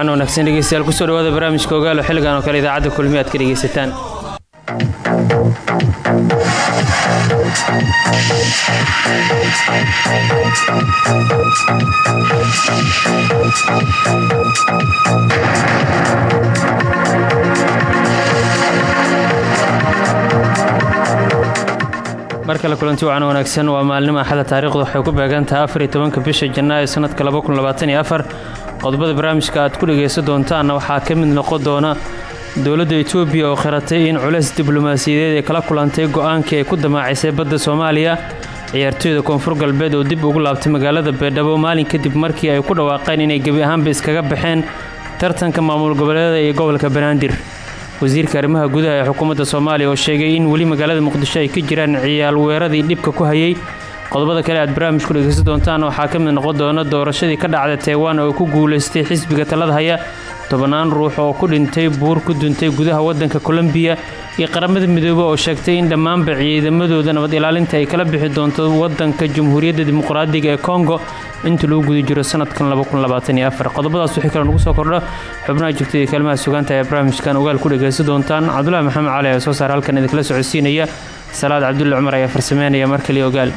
wacan wanaagsan dhegeystayaal ku soo dhawaada barnaamijka ogaalo xilligan oo kale idaacadda kulmi aad ka dhegeysataan. Mar kale kulanti wacan wanaagsan waa maalnimo axada taariikhdu waxay ku beegantahay afar iyo tobanka bisha janaayo sanadka laba kun labaatan iyo afar qodobada barnaamijka aad ku dhegaysan doontaanna waxaa ka mid noqon doona dowladda etoobiya oo khiratay in culays diblomaasiyadeed ay kala kulantay go'aankii ay ku damaacisay badda soomaaliya ciyaartooyda koonfur galbeed oo dib ugu laabtay magaalada baydhabo maalin kadib markii ay ku dhawaaqeen inay gebi ahaanba iskaga baxeen tartanka maamul goboleeda iyo gobolka banaadir. Wasiirka arrimaha gudaha ee xukuumadda soomaaliya oo sheegay in weli magaalada muqdisho ay ka jiraan ciyaal weeradii dhibka ku hayay qodobada kale aad barnaamij ku dhegeysan doontaan waxaa ka mid noqon doona doorashadii ka dhacda taiwan oo ku guulaystay xisbiga talada haya tobannaan ruux oo ku dhintay buur ku duntay gudaha waddanka kolombiya iyo qaramada midoobe oo sheegtay in dhammaanba ciidamadooda nabad ilaalinta ay kala bixi doonto waddanka jamhuuriyadda dimuqraadiga ee kongo inta lagu guda jiro sanadkan qodobadaas wixii kale nugu soo kordho xubnaha joogta iyo kaalmaha sugaanta ee barnaamijkan ogaal ku dhegaysan doontaan. Cabdulahi maxamed cali ee soo saar halkan idinkala socodsiinaya. Salaad cabdulle cumar ayaa farsameynaya mar kaliya ogaal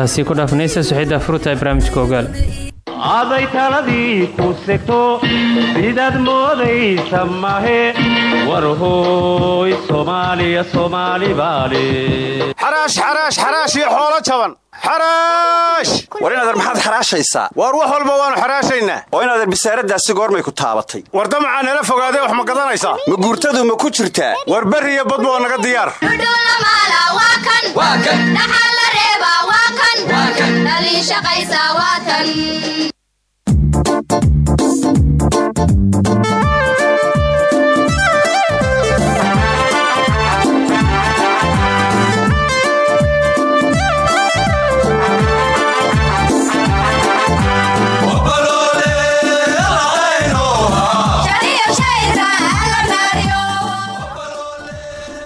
intaasi ku dhaafnaysa suxidda furta barnaamijka ogaal. Aday taladii ku segto sidaad moodaysa mahe war hooy soomaaliya soomaali baale xaraash xaraash xaraash iyo xoolo jaban. Xaraash! War inadeer maxaad xaraashaysaa. Waar wax walba waannu xaraashaynaa. Oo inadeer bisaaradaasi goormay ku taabatay. War damacaa nala fogaadee wax ma gadanaysaa? Ma guurtadu ma ku jirtaa? War berri iyo badba naga diyaar kan dhalin shaqaysa waa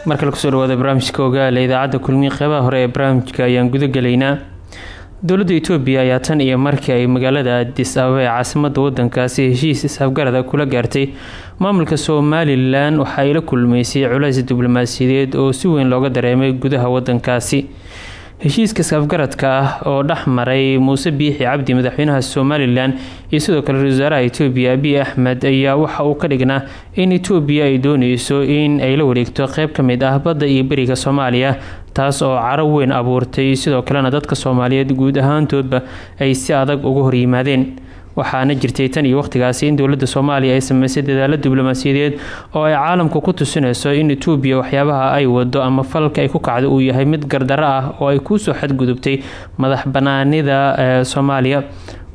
markale ku soo dhawaada barnaamijka ogaale idaacadda kulmiye qeybaha hore ee barnaamijka ayaan gudagelaynaa dowladda itoobiya ayaa tan iyo markii ay magaalada adis ababa ee caasimada wadankaasi heshiis isafgarada kula gaartay. Maamulka somalilan waxa ay la kulmeysay culays diblomaasiyadeed oo si weyn looga dareemay gudaha wadankaasi heshiiska isafgaradka ah oo dhex maray muuse biixi cabdi madaxweynaha somalilan iyo sidoo kale ra'isul wasaaraha itoobiya abiy axmed ayaa waxa uu ka dhignaa in itoobiya ay dooneyso in ay la wareegto qeyb ka mid ah badda iyo beriga soomaaliya taas oo caro weyn abuurtay. Sidoo kalena dadka soomaaliyeed guud ahaantoodba ay si adag uga horyimaadeen waxaana jirtay tan iyo waqtigaasi in dowladda soomaaliya ay sameysay dadaalo diblomaasiyadeed oo ay caalamka ku tusinayso in itoobiya waxyaabaha ay wado ama falka ay ku kacdo uu yahay mid gardaro ah oo ay ku soo xadgudubtay madax banaanida ee soomaaliya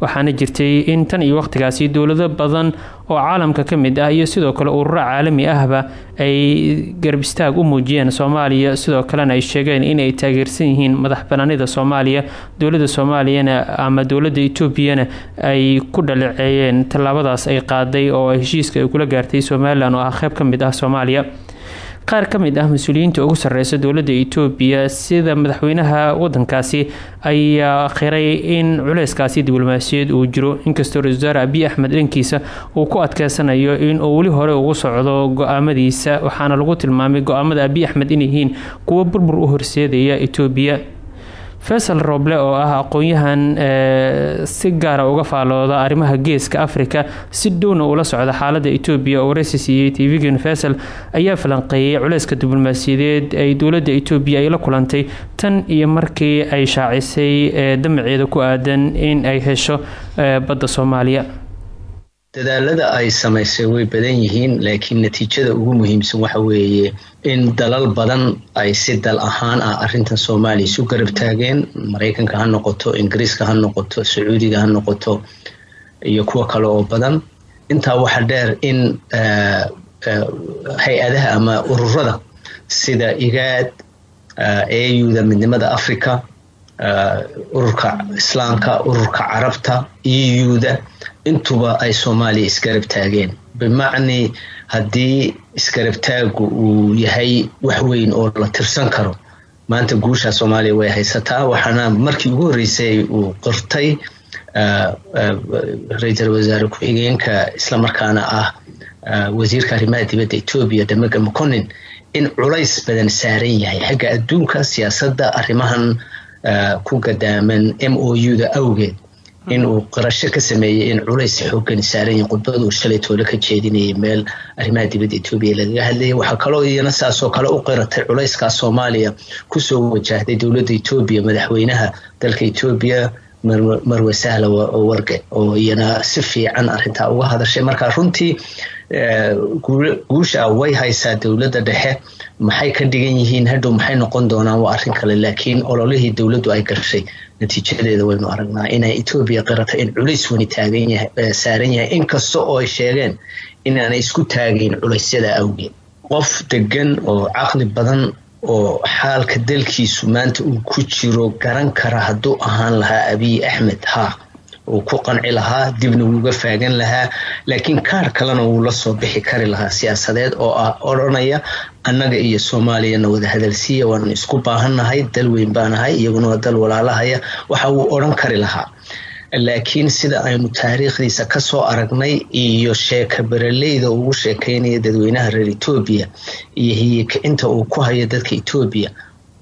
waxaana jirtay in tan iyo waqtigaasi dowlado badan oo caalamka ka mid ah iyo sidoo kale ururo caalami ahba ay garab istaag u muujiyeen soomaaliya. Sidoo kalena ay sheegeen inay taageersan yihiin madax banaanida soomaaliya dowladda soomaaliyana ama dowladda etoobiyana ay ku dhaleeceeyeen tallaabadaas ay qaaday oo heshiiska ay kula gaartay somalilan oo ah qeyb ka mid ah soomaaliya qaar ka mid ah mas'uuliyiinta ugu sareysa dowladda itoobiya sida madaxweynaha wadankaasi ayaa qiray in culeyskaasi diblomaasiyaed uu jiro. Inkastoo ra'isul abiy axmed dhankiisa uu ku adkeysanayo in uu weli hore ugu socdo go'aamadiisa waxaana lagu tilmaamay go'aamada abiy axmed inay yihiin kuwo burbur u horseedaya itoobiya faysal roble oo ah aqoon-yahan si gaara uga faalooda arrimaha geeska afrika si dhowna ula socda xaalada etoobiya oo wareysi siiyey tvga faysal ayaa falanqeeyay culeyska diblomaasiyadeed ay dowladda etoobiya ay la kulantay tan iyo markii ay shaacisay damaceeda ku aadan in ay hesho badda soomaaliya dadaalada ay samaysay way badan yihiin laakiin natiijada ugu muhiimsan waxa weeye in dalal badan ay si dal ahaan ah arintan soomaaliya isu garab taageen. Maraykanka ha noqoto ingiriiska ha noqoto sacuudiga ha noqoto iyo kuwo kale oo badan. Intaa waxa dheer in hay'adaha ama ururada sida igaad auda midnimada africa ururka islaamka ururka carabta euda intuba ay soomaaliya isgarab taageen. Bimacnii haddii isgarabtaagu uu yahay wax weyn oo la tirsan karo maanta guusha soomaaliya way haysataa waxaana markii ugu horreysay uu qortay ra'iisul wasaare ku-xigeenka islamarkaana ah wasiirka arrimaha dibadda etoobiya damaga mconin in culays badan saaran yahay. Xagga adduunka siyaasadda arrimahan ku gadaaman m o u-da awgeed in uu qarasho ka sameeyey in culays xooggani saaran yahin khudbaduu shalay toole ka jeedinayay meel arrimaha dibadda etoobiya lagaga hadlayay waxaa kaloo iyana saasoo kale u qiratay culayskaa soomaaliya ku soo wajahday dowladda etoobiya madaxweynaha dalka etoobiya marwe sahla warge oo iyana si fiican arintaa uga hadashay marka runtii guusha way haysaa dowladda dhexe maxay ka dhigan yihiin? Hadhow maxay noqon doonaan? Waa arrin kale laakiin ololihii dowladdu ay gashay. Natiijadeeda waynu aragnaa inay etoobiya qirata in culays wani taagan yahay saaran yahay. Inkasta oo ay sheegeen inaanay isku taagayn culeysyada awgeed. Qof degan oo caqli badan oo xaalka dalkiisu maanta uu ku jiro garan kara hadduu ahaan lahaa abiy axmed ha uu ku qanci lahaa dibna wuuga faagan lahaa laakiin kaar kalena wuu la soo bixi kari lahaa siyaasadeed oo ah odhanaya annaga iyo soomaaliyana wada hadalsiiya waanu isku baahannahay dal weyn baanahay iyaguna waa dal walaalahaya waxa uu odhan kari lahaa. Laakiin sida aynu taariikhdiisa ka soo aragnay iyo sheeka beraleyda ugu sheekeynaya dadweynaha reer etoobiya iyo hiyikicinta uu ku hayo dadka etoobiya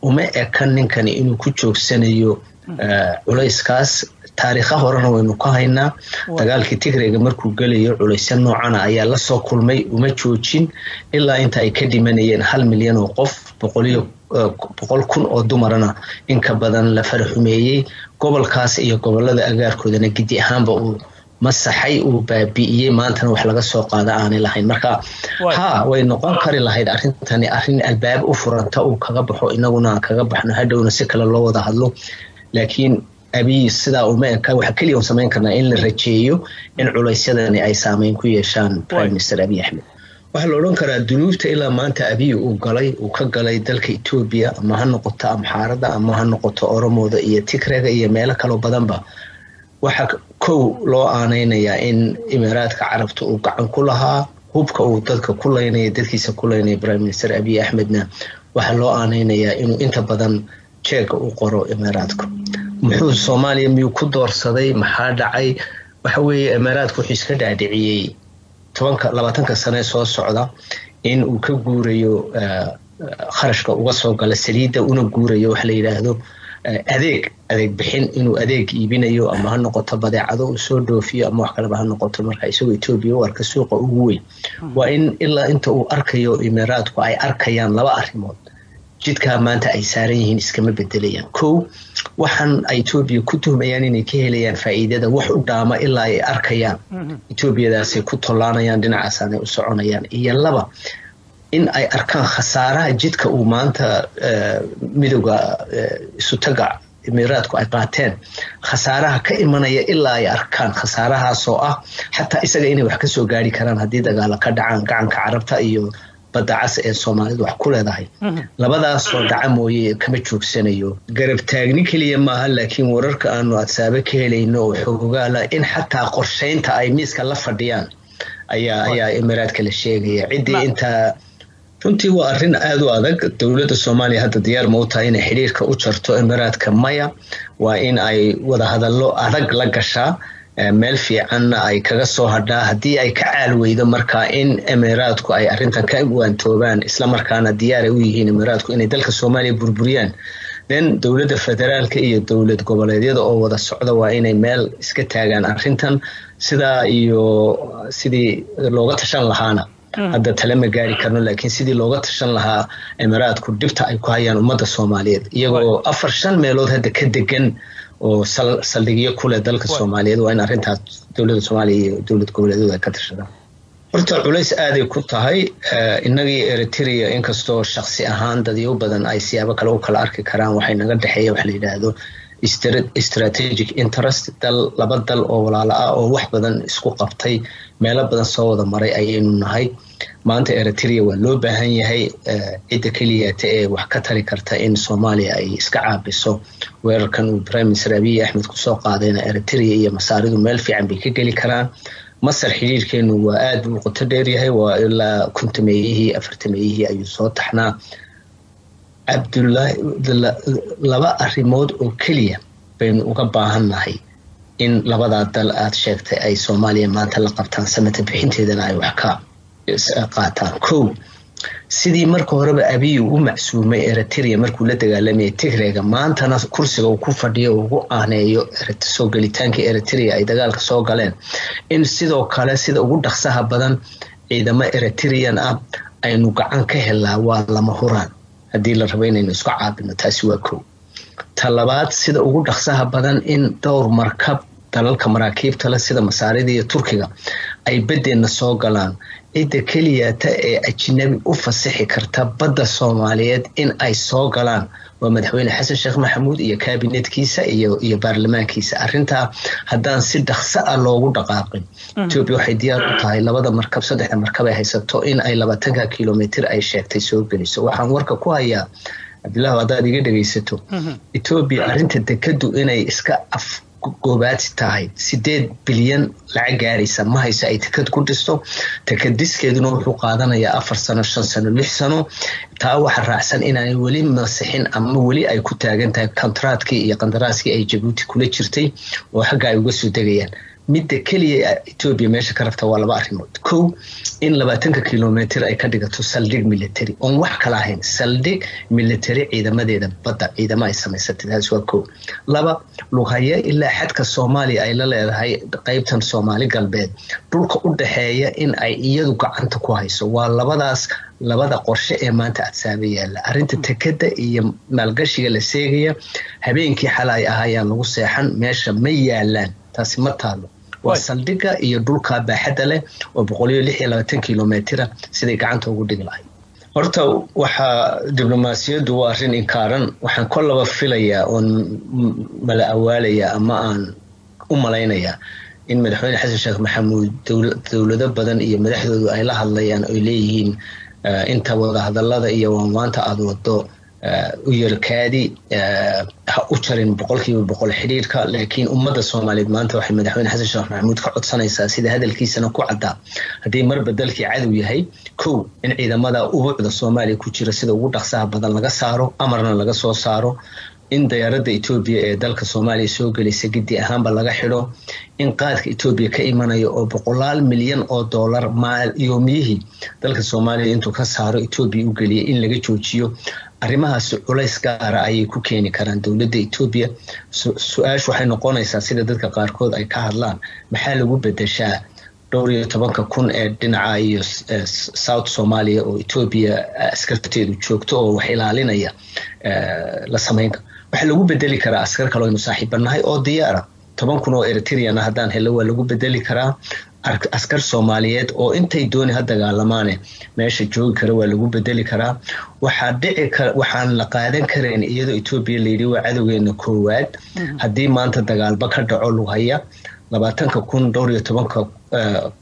uma ekan ninkani inuu ku joogsanayo culayskaas taariikha horena waynu ka haynaa. Dagaalkii tigreyga markuu gelayo culaysya noocana ayaa la soo kulmay uma joojin ilaa inta ay ka dhimanayeen hal milyan oo qof boqoliyo boqol kun oo dumarana. Inka badan la faraxumeeyey gobolkaas iyo gobollada agaarkoodana gidi ahaanba uu masaxay uu baabi'iyey. Maantana wax laga soo qaada aanay lahayn. Marka ha way noqon kari lahayd arrintani arrin albaab u furanta uu kaga baxo inaguna aan kaga baxno hadhowna si kale loo wada hadlo. Laakiin abiy sidaa uma eka waxa keliya samayn karnaa in la rajeeyo in culaysyadani ay saameyn ku yeeshaan prime minister abiy axmed waxaa la odhan karaa dunuubta ilaa maanta abiy uu galay uu ka galay dalka etoobiya ama ha noqoto amxaarada ama ha noqoto oromooda iyo tigrega iyo meelo kaloo badanba. Waxaa kow loo aaneynayaa in imaaraadka carabta uu gacan ku lahaa hubka uu dadka ku leynaya dadkiisa ku leynaya prime minister abiy axmedna waxaa loo aaneynayaa inuu inta badan jeega u qoro imaaraadka muxuu soomaaliya miyuu ku doorsaday? Maxaa dhacay? Waxa weeye imaaraadka wuxuu iska dhaadhiciyey tobanka labaatanka sane soo socda in uu ka guurayo kharashka uga soo gala saliidda una guurayo waxa la yidhaahdo adeeg adeeg bixin inuu adeeg iibinayo ama ha noqoto badeecado uu soo dhoofiyo ama wax kaleba ha noqoto marka isagoo etoobiya u arka suuqa ugu weyn. Waa in ilaa inta uu arkayo imaaraadku ay arkayaan laba arrimood jidkaa maanta ay saaran yihiin iskama bedelayaan. Kow waxaan ay etoobiya ku tuhmayaan inay ka helayaan faa'iidada wax u dhaama ilaa ay arkayaan. Etoobiyadaasay ku tollaanayaan dhinacaasaanay u soconayaan. Iyo laba in ay arkaan khasaaraha jidka uu maanta midowga isutaga imiraadku ay qaateen. Khasaaraha ka imanaya ilaa ay arkaan khasaarahaasoo ah xataa isaga inay wax ka soo gaari karaan haddii dagaalo ka dhacaan gacanka carabta iyo badda cas ee soomaalidu wax ku leedahay. Labadaasoo dhaca mooye kama joogsanayo garab taagni keliya maaha laakiin wararka aanu adsaabo ka helayno oo xoogaala in xataa qorsheynta ay miiska la fadhiyaan ayaa ayaa imiraadka la sheegaya. Ciddii intaa runtii waa arrin aada u adag. Dowladda soomaaliya hadda diyaar ma u tahay inay xidhiirka u jarto imiraadka maya. Waa in ay wadahadallo adag la gashaa meel fiicanna ay kaga soo hadhaa. Haddii ay ka caal weydo markaa in imiraadku ay arrintan ka waantoobaan islamarkaana diyaaray u yihiin imiraadku inay dalka soomaaliya burburiyaan then dowladda federaalka iyo dowlad goboleedyada oo wada socda waa inay meel iska taagaan arrintan sidaa iyo sidii looga tashan lahaana. Hadda tale ma gaari karno laakiin sidii looga tashan lahaa imiraadku dhibta ay ku hayaan ummadda soomaaliyeed. Iyagoo afar shan meelood hadda ka degan oo saldhigyo kuleh dalka soomaaliyeed. Waa in arrintaas dowladda soomaaliya iyo dowlad goboleedyadu ay ka tashadaan horta culays aaday ku tahay innagii eritrea inkastoo shaksi ahaan dadyo badan ay siyaabo kale u kala arki karaan waxay naga dhexeeya wax la yidhaahdo strategic interest dal laba dal oo walaalo ah oo wax badan isku qabtay meelo badan soo wada maray ayaynu nahay. Maanta eritrea waa loo baahan yahay cidda keliyata ee wax ka tari karta in soomaaliya ay iska caabiso. Weerarkan uu prime minister abiy axmed ku soo qaadayna eritrea iyo masaaridu meel fiican bay ka geli karaan. Masar xidhiirkeenu waa aada buu qoto dheeryahay waa ilaa kuntameeyihii afartameeyihii ayuu soo taxnaa. Cabdullaahi laba arrimood oo keliya baynu uga baahannahay in labadaa dal aad sheegtay ay soomaaliya maanta la qabtaan samata bixinteedana ay wax ka qaataan. Kow sidii marka horeba abiy u macsuumay eritrea markuu la dagaalamayay tigrega maantana kursiga uu ku fadhiyo ugu aaneeyo soo gelitaanka eritrea ay dagaalka soo galeen. In sidoo kale sida ugu dhaqsaha badan ciidamo eritrean ah aynu gacan ka helnaa waa lama huraan. Haddii la rabo inaynu isku caabino taasi waa kow ta labaad sida ugu dhaqsaha badan in dhowr markab dalalka maraakiibta leh sida masaarida iyo turkiga ay baddeenna soo galaan. Cidda keliyata ee ajnabi u fasixi karta badda soomaaliyeed in ay soo galaan waa madaxweyne xasan sheekh maxamuud iyo kabinetkiisa iyo baarlamaankiisa arrintaa haddaan si dhaqso ah loogu dhaqaaqin etoobiya waxay diyaar u tahay labada markab saddexda markab ay haysato in ay labaatanka kilomitr ay sheegtay soo geliso. Waxaan warka ku hayaa cabdillahu haddaad iga dhegaysato etoobiya arrinta dekadu inay iska af goobaadsi tahay sideed bilyan lacag gaaraysa ma hayso ay tekad ku dhisto tekadiskeeduna wuxuu qaadanayaa afar sano shan sano lix sano. Taa waxa raacsan inaanay weli masixin ama weli ay ku taagan tahay kontraadkii iyo qandaraaskii ay jabuuti kula jirtay oo xagga ay uga soo degayaan midda keliya etoobiya meesha ka rabta waa laba arrimood. Kow in labaatanka kilomitr ay ka dhigato saldhig military. Oon wax kala ahayn saldhig military ciidamadeeda badda ciidamo ay samaysatay taas waa kow. Laba lughaye ilaa xadka soomaaliya ay la leedahay qeybtan soomaali galbeed. Dhulka u dhaxeeya in ay iyadu gacanta ku hayso waa labadaas labada qorshe ee maanta adsaaba yaalla. Arrinta tekeda iyo maalgashiga la seegaya habeenkii xala ay ahayaan lagu seexan meesha ma yaalaan taasi ma taalo waa saldhiga iyo dhulka baaxadda leh oo boqoliyo lix iyo labaatan kilomitira siday gacanta ugu dhigi lahay. Horta waxaa diblomaasiyaddu waa arrin inkaaran. Waxaan kollaba filayaa oon mala awaalaya ama aan u malaynayaa in madaxweyne xasan sheekh maxamuud dowlado badan iyo madaxdoodu ay la hadlayaan oy leeyihiin inta wadahadalada iyo waanwaanta aada wado u yarkaadi ha u jarin boqolkiiba boqol xidhiirka laakiin ummadda soomaaliyeed maanta waxay madaxweyne xasan sheekh maxamuud ka codsanaysaa sida hadalkiisana ku caddaa haddii marba dalkii cadow yahay kow in ciidamada ubuucda soomaaliya ku jira sida ugu dhaqsaha badan laga saaro amarna laga soo saaro in diyaaradda etoobiya ee dalka soomaaliya soo gelaysa gidi ahaanba laga xidho in qaadka etoobiya ka imanaya oo boqolaal milyan oo dollar yoomiyihii dalka soomaaliya intuu ka saaro etoobiya u geliyay in laga joojiyo arrimahaasi culays gaara ayay ku keeni karaan dowladda etoobiya su'aashu waxay noqonaysaa sida dadka qaarkood ay ka hadlaan. Maxaa lagu bedeshaa dhowr iyo tobanka kun ee dhinaca iyo south soomaaliya oo etoobiya askarteedu joogto oo wax ilaalinaya la samaynka waxaa lagu bedeli karaa askar kale aynu saaxiibanahay oo diyaara. Toban kun oo eritrean haddaan helo waa lagu bedeli karaa askar soomaaliyeed oo intay dooni ha dagaalamaane meesha joogi kara waa lagu bedeli karaa. Waxaa dhici kara waxaan la qaadan karayn iyadoo etoobiya layidhi waa cadowgeena koowaad. Haddii maanta dagaalba ka dhaco lughaya labaatanka kun dhowr iyo tobanka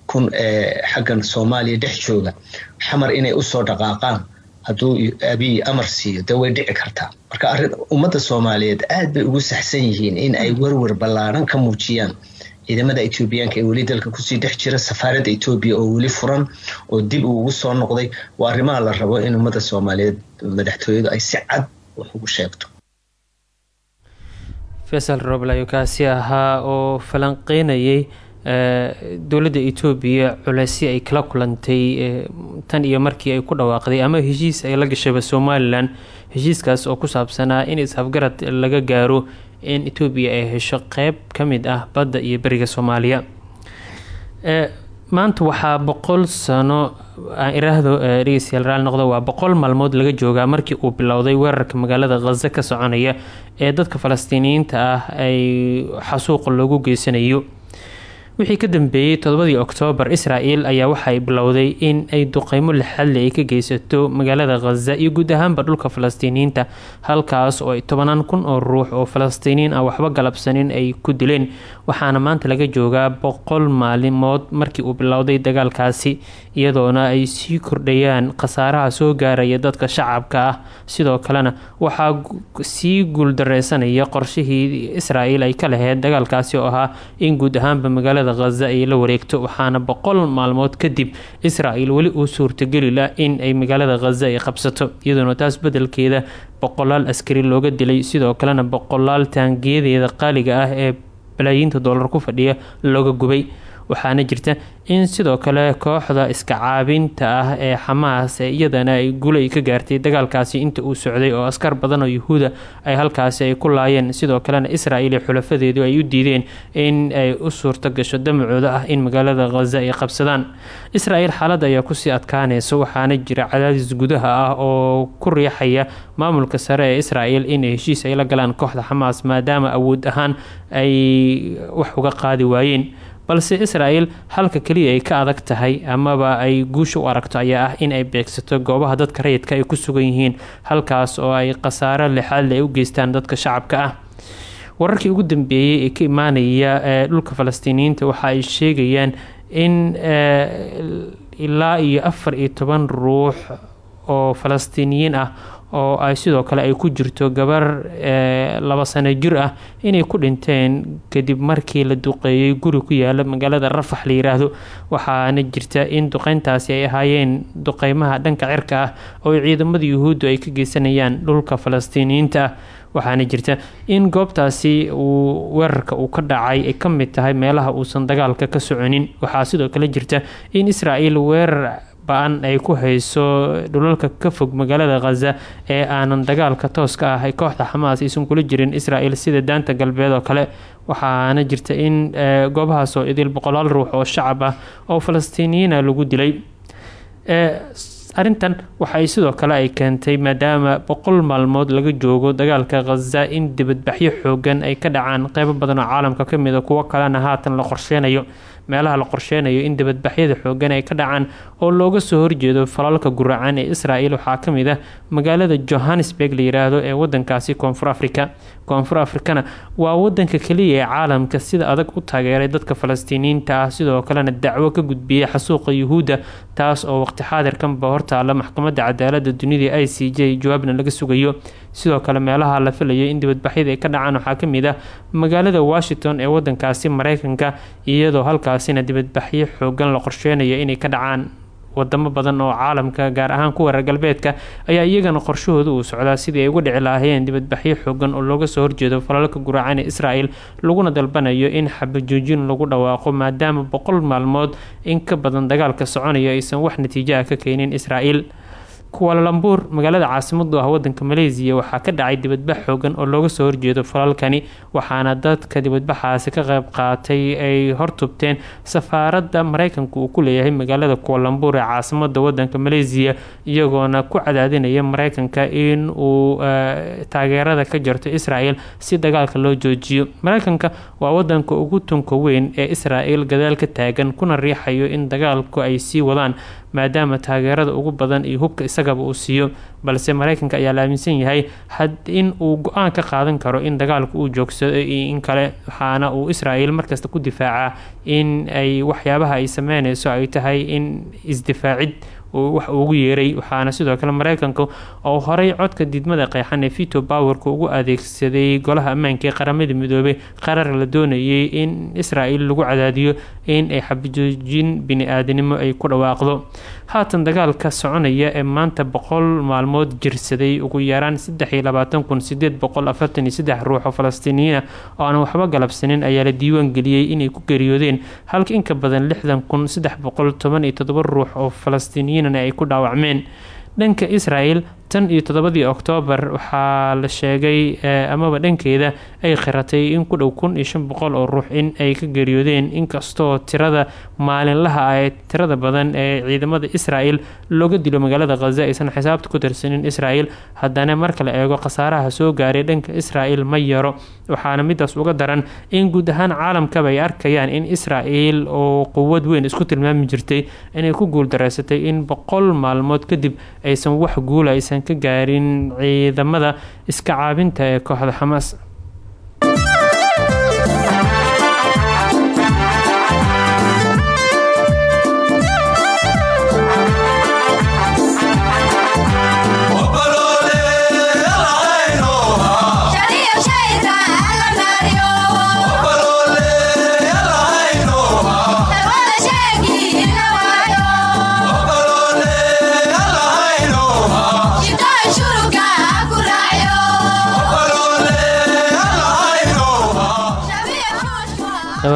kun ee xaggan soomaaliya dhex jooga xamar inay u soo dhaqaaqaan hadduu abiy amar siiyo dee way dhici kartaa. Marka arrin ummadda soomaaliyeed aad bay ugu saxsan yihiin in ay werwer ballaaran ka muujiyaan ciidamada etoobiyaanka ee weli dalka ku sii dhex jira safaaradda etoobiya oo weli furan oo dib uu ugu soo noqday waa arrimaha la rabo in ummadda soomaaliyeed madaxtooyadu ay si cad wax ugu sheegto. Faysal roble ayuu kaasi ahaa oo falanqeynayay dowladda etoobiya culeysyo ay kala kulantay tan iyo markii ay ku dhawaaqday ama heshiis ay la gashayba somalilan. Heshiiskaas oo ku saabsanaa in is-afgarad laga gaaro in etoobiya ay hesho qeyb ka mid ah badda iyo beriga soomaaliya. Maanta waxaa boqol sano aan iraahdo dhegeystayaal raali noqdo waa boqol maalmood laga joogaa markii uu bilowday weerarka magaalada khaza ka soconaya ee dadka falastiiniyiinta ah ay xasuuqa loogu geysanayo wixii ka dambeeyey todobadii oktoobar isra-el ayaa waxay bilowday in ay duqeymo lixadle ay ka geysato magaalada khaza iyo guud ahaanba dhulka falastiiniyiinta halkaas oo ay tobanaan kun oo ruux oo falastiiniyiin ah waxba galabsanin ay ku dileen. Waxaana maanta laga joogaa boqol maalimood markii uu bilowday dagaalkaasi iyadoona ay sii kordhayaan khasaaraha soo gaaraya dadka shacabka ah. Sidoo kalena waxaa sii guuldareysanaya qorshihii isra-el ay ka laheyd dagaalkaasi oo ahaa in guud ahaanba magaalada khaza ay la wareegto waxaana boqol maalmood kadib isra-el weli uu suurtageli lah in ay magaalada khaza ay qabsato iyadoona taas bedelkeeda boqolaal askari looga dilay. Sidoo kalena boqolaal taangiyadeeda qaaliga ah ee balaayiinta doolar ku fadhiya looga gubay waxaana jirta in sidoo kale kooxda iska caabinta ah ee xamaas iyadana ay gulay ka gaartay dagaalkaasi inta uu socday oo askar badan oo yuhuuda ay halkaasi ay ku laayeen. Sidoo kalena isra-el iyo xulafadeedu ay u diideen in ay u suurto gasho damacooda ah in magaalada khaza ay qabsadaan. Isra-el xaaladda ayaa ku sii adkaaneysa waxaana jira cadaadis gudaha ah oo ku riixaya maamulka sare ee isra-el in heshiis ay la galaan kooxda xamaas maadaama awood ahaan ay wax uga qaadi waayeen balse isra-el halka keliya ay ka adag tahay amaba ay guusha u aragto ayaa ah in ay beegsato goobaha dadka rayidka ay ku sugan yihiin halkaas oo ay khasaaro lixaadle ay u geystaan dadka shacabka ah. Wararkii ugu dambeeyey ee ka imaanaya ee dhulka falastiiniyiinta waxa ay sheegayaan in ilaa iyo afar iyo toban ruux oo falastiiniyiin ah oo ay sidoo kale ay ku jirto gabar laba sano jir ah inay ku dhinteen kadib markii la duqeeyey guri ku yaalla magaalada rafax la yiraahdo. Waxaana jirta in duqeyntaasi ay ahaayeen duqeymaha dhanka cirka ah oo ciidamada yuhuuddu ay ka geysanayaan dhulka falastiiniyiinta ah. Waxaana jirta in goobtaasi uu weerarka uu ka dhacay ay ka mid tahay meelaha uusan dagaalka ka soconin. Waxaa sidoo kale jirta in israael weerar ba'an ay ku hayso dhulalka ka fog magaalada khaza ee aanan dagaalka tooska ah kooxda xamaas aysan kula jirin israel sida daanta galbeed oo kale. Waxaana jirta in goobahaas oo idil boqolaal ruux oo shacab ah oo falastiiniyiina lagu dilay. Arrintan waxay sidoo kale ay keentay maadaama boqol maalmood laga joogo dagaalka khaza in dibadbaxyo xoogan ay ka dhacaan qeybo badan oo caalamka ka mid a kuwo kalena haatan la qorsheynayo meelaha la qorsheynayo in dibadbaxyada xoogan ay ka dhacaan oo looga soo horjeedo falalka guracan ee israel waxaa ka mid ah magaalada johannesburg la yiraahdo ee wadankaasi koonfur africa koonfur afrikana waa wadanka keliya ee caalamka sida adag u taageeray dadka falastiiniyiinta ah sidoo kalena dacwo ka gudbiyay xasuuqa yuhuudda taas oo waqti xaadirkanba hortaala maxkamadda cadaalada dunida i c j jawaabna laga sugayo. Sidoo kale meelaha la filayo in dibadbaxyada ay ka dhacaan waxaa ka mid ah magaalada washington ee wadankaasi mareykanka iyadoo halkaasina dibadbaxyo xoogan la qorsheynayo inay ka dhacaan wadamo badan oo caalamka gaar ahaan kuwa reer galbeedka ayaa iyagana qorshahooda uu socdaa sidii ay uga dhici lahaayeen dibadbaxyo xoogan oo looga soo horjeedo falalka guracan ee israel laguna dalbanayo in xabajoojin lagu dhawaaqo maadaama boqol maalmood in ka badan dagaalka soconaya aysan wax natiijo ah ka keenin israel kuwalalambuur magaalada caasimadu ah wadanka maleysiya waxaa ka dhacay dibadbax xoogan oo looga soo horjeedo falalkani waxaana dadka dibadbaxaasi ka qeyb qaatay ay hortubteen safaaradda mareykanka uu ku leeyahay magaalada kuwalambuur ee caasimada wadanka maleysiya iyagoona ku cadaadinaya mareykanka in uu taageerada ka jarto israel si dagaalka loo joojiyo. Mareykanka waa wadanka ugu tunka weyn ee israel gadaal ka taagan kuna riixayo in dagaalku ay sii wadaan maadaama taageerada ugu badan iyo hubka isagaba uu siiyo balse mareykanka ayaa la aaminsan yahay in uu go'aan ka qaadan karo in dagaalka uu joogsado iyo in kale waxaana uu israel markasta ku difaacaa in ay waxyaabaha ay sameyneyso ay tahay in isdifaacid wax ugu yeeray. Waxaana sidoo kale mareykanka oo horey codka didmada qeexan ee vito bowerka ugu adeegsaday golaha ammaanka ee qaramada midoobay qarar la doonayay in israel lagu cadaadiyo in ay xabajoojin bini-aadanimo ay ku dhawaaqdo haatan dagaalka soconaya ee maanta boqol maalmood jirsaday ugu yaraan saddex iyo labaatan kun sideed boqol afartan iyo saddex ruux oo falastiiniyiina oo aan waxba galabsanin ayaa la diiwaan geliyey inay ku geeriyoodeen halka inka badan lixdan kun saddex boqol toban iyo todoba ruux oo falastiiniyiin ay ku dhaawacmeen. Dhanka israel tan iyo toddobadii oktoobar waxaa la sheegay amaba dhankeeda ay qiratay in ku dhow kun iyo shan boqol oo ruux in ay ka geeriyoodeen inkastoo tirada maalinlaha ah tirada badan ee ciidamada israel looga dilo magaalada khaza aysan xisaabta ku tirsanin israel haddana marka la eego khasaaraha soo gaaray dhanka israel ma yaro. Waxaana midaas uga daran in guud ahaan caalamkaba ay arkayaan in israel oo quwad weyn isku tilmaami jirtay inay ku guuldareysatay in boqol maalmood kadib aysan wax guula aysan ka gaarin ciidamada iska caabinta ee kooxda xamaas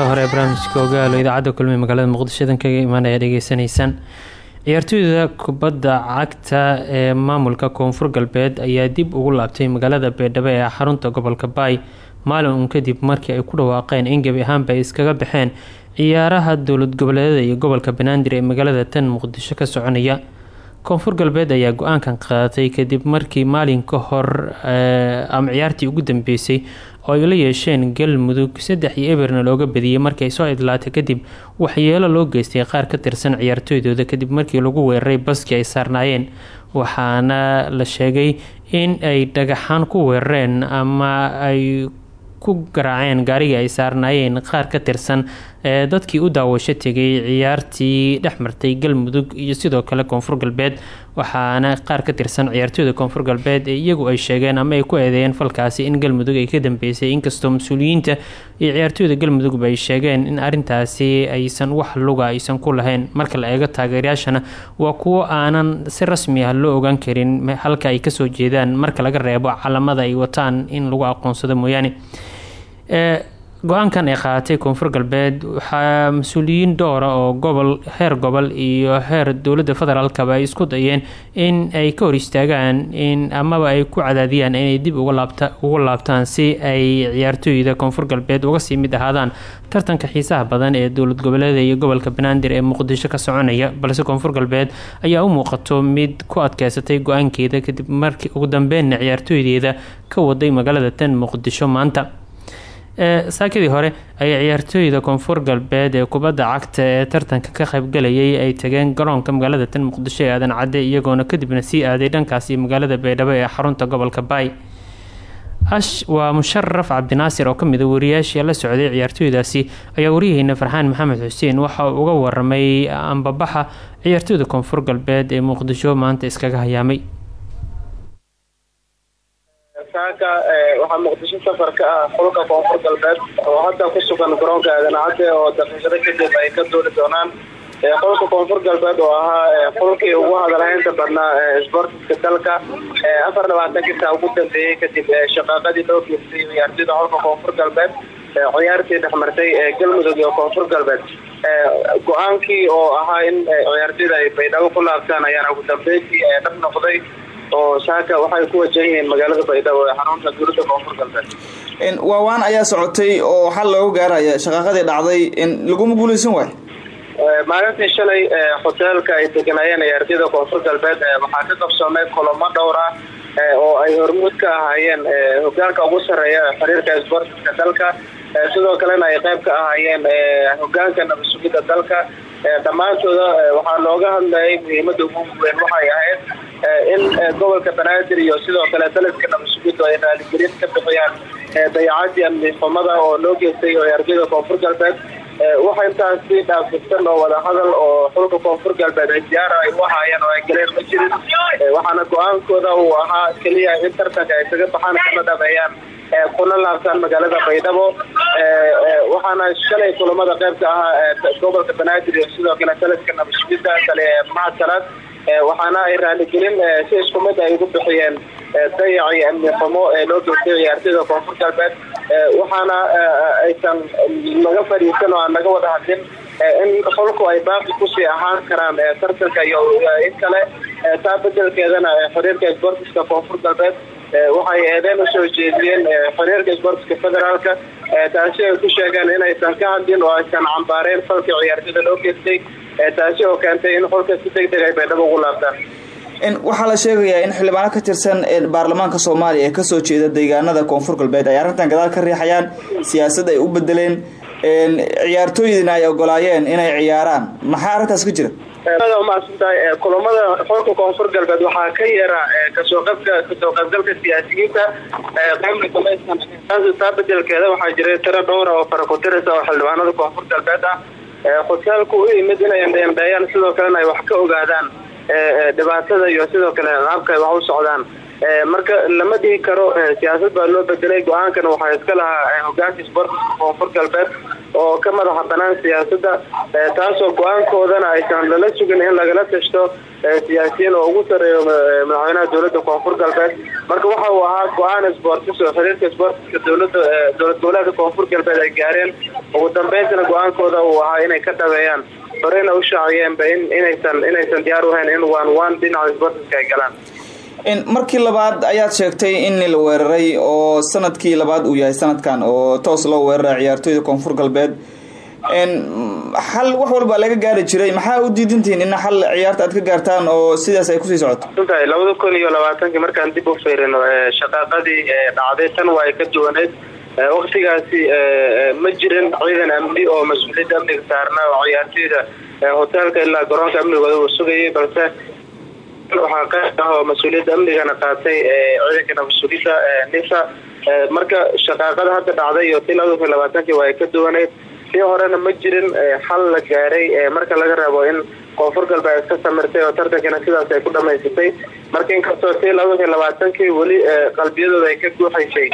hore barnaamijka ogaalo idaacadda kulmi magaalada muqdisho dan kaga imaanaya dhegeysanaysaan. Ciyaartooyda kubadda cagta ee maamulka koonfur galbeed ayaa dib ugu laabtay magaalada beedhabo ee xarunta gobolka baay. Maalin uun kadib markii ay ku dhawaaqeen in gebi ahaanba iskaga baxeen ciyaaraha dowlad goboleedyada iyo gobolka banaadir ee magaalada tan muqdisho ka soconaya. Koonfur galbeed ayaa go'aankan qaadatay kadib markii maalin ka hor ama ciyaartii ugu dambeysay oo ay la yeesheen galmudug saddex iyo eberna looga badiyey markii ay soo idlaatay kadib waxyeelo loo geystay qaar ka tirsan ciyaartooydooda kadib markii lagu weeraray baskii ay saarnaayeen. Waxaana la sheegay in ay dhagaxaan ku weerareen ama ay ku garaaceen gaarigii ay saarnaayeen qaar ka tirsan ee dadkii u daawasho tegay ciyaartii dhex martay galmudug iyo sidoo kale koonfur galbeed waxaana qaar ka tirsan ciyaartooyda koonfur galbeed ee iyagu ay sheegeen ama ay ku eedeeyeen falkaasi in galmudug ay ka dambeysay. Inkastoo mas'uuliyiinta iyo ciyaartooyda galmudugba ay sheegeen in arintaasi aysan wax luga aysan ku lahayn. Marka la eego taageerayaashana waa kuwo aanan si rasmi ah loo ogaan karin halka ay ka soo jeedaan marka laga reebo calamada ay wataan in lagu aqoonsado mooyaane go'aankan ay qaadatay koonfur galbeed waxaa mas'uuliyiin dhowra oo gobol heer gobol iyo heer dowladda federaalkaba ay isku dayeen in ay ka hor istaagaan in amaba ay ku cadaadiyaan inay dib uga laabta uga laabtaan si ay ciyaartooyda koonfur galbeed uga sii mid ahaadaan. Tartanka xiisaha badan ee dowlad goboleeda iyo gobolka banaadir ee muqdisho ka soconaya balse koonfur galbeed ayaa u muuqato mid ku adkeysatay go'aankeeda kadib markii ugu dambeynna ciyaartooydeeda ka waday magaalada tan muqdisho maanta saakadii hore ayaa ciyaartooyda koonfur galbeed ee kubadda cagta ee tartanka ka qaybgalayay ay tageen garoonka magaalada tan muqdisho ee aadan cadde iyagoona kadibna sii aaday dhankaasi magaalada baydhabo ee xarunta gobolka baay. Ash waa musharaf cabdinaasir oo ka mid a wariyaashii la socday ciyaartooydaasi ayaa waryaheena farxaan maxamed xuseen waxa uga waramay ambabaxa ciyaartooyda koonfur galbeed ee muqdisho maanta iskaga hayaamay saaka waxaa muqdisho safar ka ah xulka koonfur galbeed oo hadda ku sugan garoonka aadanacade oo daqiiqado kadib ay ka duuli doonaan. Xulka koonfur galbeed oo ahaa xulkii ugu hadalhaynta badnaa sbortiska dalka afar labaatankii saa ugu dambeeyey kadib shaqaaqadii loo geystay ciyaartooyda xulka koonfur galbeed ciyaartii dhexmartay galmudug iyo koonfur galbeed. Go'aankii oo ahaa in ciyaartooyda ay baydhabo ku laabtaan ayaana ugu dambeyntii dhab noqday oo saaka waxay ku wajahan yihiin magaalada baydhabo ee xarunta dowladda koonfur galbeed. Waawaan ayaa socotay oo xal loogu gaaraya shaqaaqadii dhacday. Laguma guuleysan waayo maalintii shalay hoteelka ay deganaayeen ciyaartooyda koonfur galbeed waxaa ka qabsoomay kulamo dhowr ah oo ay hormuud ka ahaayeen hogaanka ugu sarreeya xiriirka sbortiska dalka. Sidoo kalena ay qayb ka ahaayeen hogaanka nabadsugidda dalka. Dhammaantooda waxaa looga hadlayay muhiimada ugu weyn waxay ahayd in gobolka banaadir iyo sidoo kale daladka nabadsugiddu ay raaligelin ka bixiyaan dayacadii amni xumada oo loo geystay ciyaartooyda koonfur galbeed. Waxa intaasi dhaafigsan oo wadahadal oo xulka koonfur galbeed ay diyaara ay u ahaayeen oo ay galeen ma jirin. Waxaana go'aankooda uu ahaa keliya in tartanka ay kaga baxaan kana dhameeyaan kuna laabtaan magaalada baydhabo. Waxaana shalay kulamada qeybka ahaa gobolka banaadir iyo sidoo kale daladka nabadsugidda kale mahadkalaad waxaana ay raaligelin si isku mid ay ugu bixiyeen dayacii amni xumo ee loo geystay ciyaartooyda koonfur galbeed waxaana aysan naga fadhiisan oo aan naga wada hadlin in xulku ay baaqi ku sii ahaan karaan tartanka iyo in kale taa bedelkeedana xiriirka sbortiska koonfur galbeed waxay eedeen u soo jeediyeen xiriirka sbortiska federaalka taasi ay ku sheegeen inaysan ka hadlin oo aysan cambaareen falkii ciyaartooyda loo geystay taasi oo keentay in xulka si deg deg ay ugu laabtaan. Waxaa la sheegayaa in xildhibaano ka tirsan baarlamaanka soomaaliya ee ka soo jeeda deegaanada koonfur galbeed ay arrintan gadaal ka riixayaan siyaasad ay u bedeleen ciyaartooydina ay ogolaayeen inay ciyaaraan. Maxaa arrintaas ka jira? Umaasantahay kulamada xulka koonfur galbeed waxaa ka yara ka soo qaybka ka soo qaybgalka siyaasiyiinta taa bedelkeeda waxaa jiray tiro dhowra oo farakutirisa oo xildhibaanada koonfur galbeed ah. Hoteelku u yimid inay endheendheeyaan sidoo kalena ay wax ka ogaadaan dhibaatada iyo sidoo kale habka ay wax u socdaan marka lama dhihi karo siyaasad baa loo bedelay go'aankan waxaa iska lahaa hogaanka sbortiska koonfur galbeed oo ka madaxa banaan siyaasadda. Taasoo go'aankoodana aysan lala sugin in lagala tashto siyaasiyiin oo ugu sareeyo madaxweynaha dowladda koonfur galbeed. Marka waxa uu ahaa go'aan sbortis oo xiriirka sbortiska dowladda dowlad goboleedka koonfur galbeed ay gaareen. Ugu dambeyntina go'aankooda uu ahaa inay ka dhabeeyaan horeyna u in inaysan inaysan diyaar u hayn in waan waan dhinaca sbortiska ay galaan markii labaad ayaad sheegtay in la weeraray oo sannadkii labaad uu yahay sanadkan oo toos loo weeraray ciyaartooyda koonfur galbeed. Xal wax walba laga gaari jiray maxaa u diidantihiin in xal ciyaarta aad ka gaartaan oo sidaas ay ku sii socoto? Runtahay labada kun iyo labaatankii markaan dib u fiirino shaqaaqadii dhacday tan waa ay ka duwaneyd waktigaasi ma jirin ciidan amni oo mas'uuliyadda amniga saarna oo ciyaartooyda hoteelka ilaa garoonka amnigooda uu sugayay balse waxaa qayb ah oo mas'uuliyadda amnigana qaatay ciidanka nabasugidda nisa. Marka shaqaaqada hadda dhacday iyo tii labada kun labaatankii waa ay ka duwaneyd tii horena ma jirin xal la gaaray marka laga reebo in koonfur galbeed iska samirtay oo tartankana sidaas ay ku dhamaysatay. Marka inkastoo tii labada iyo labaatankii weli qalbiyadooda ay ka guuxaysay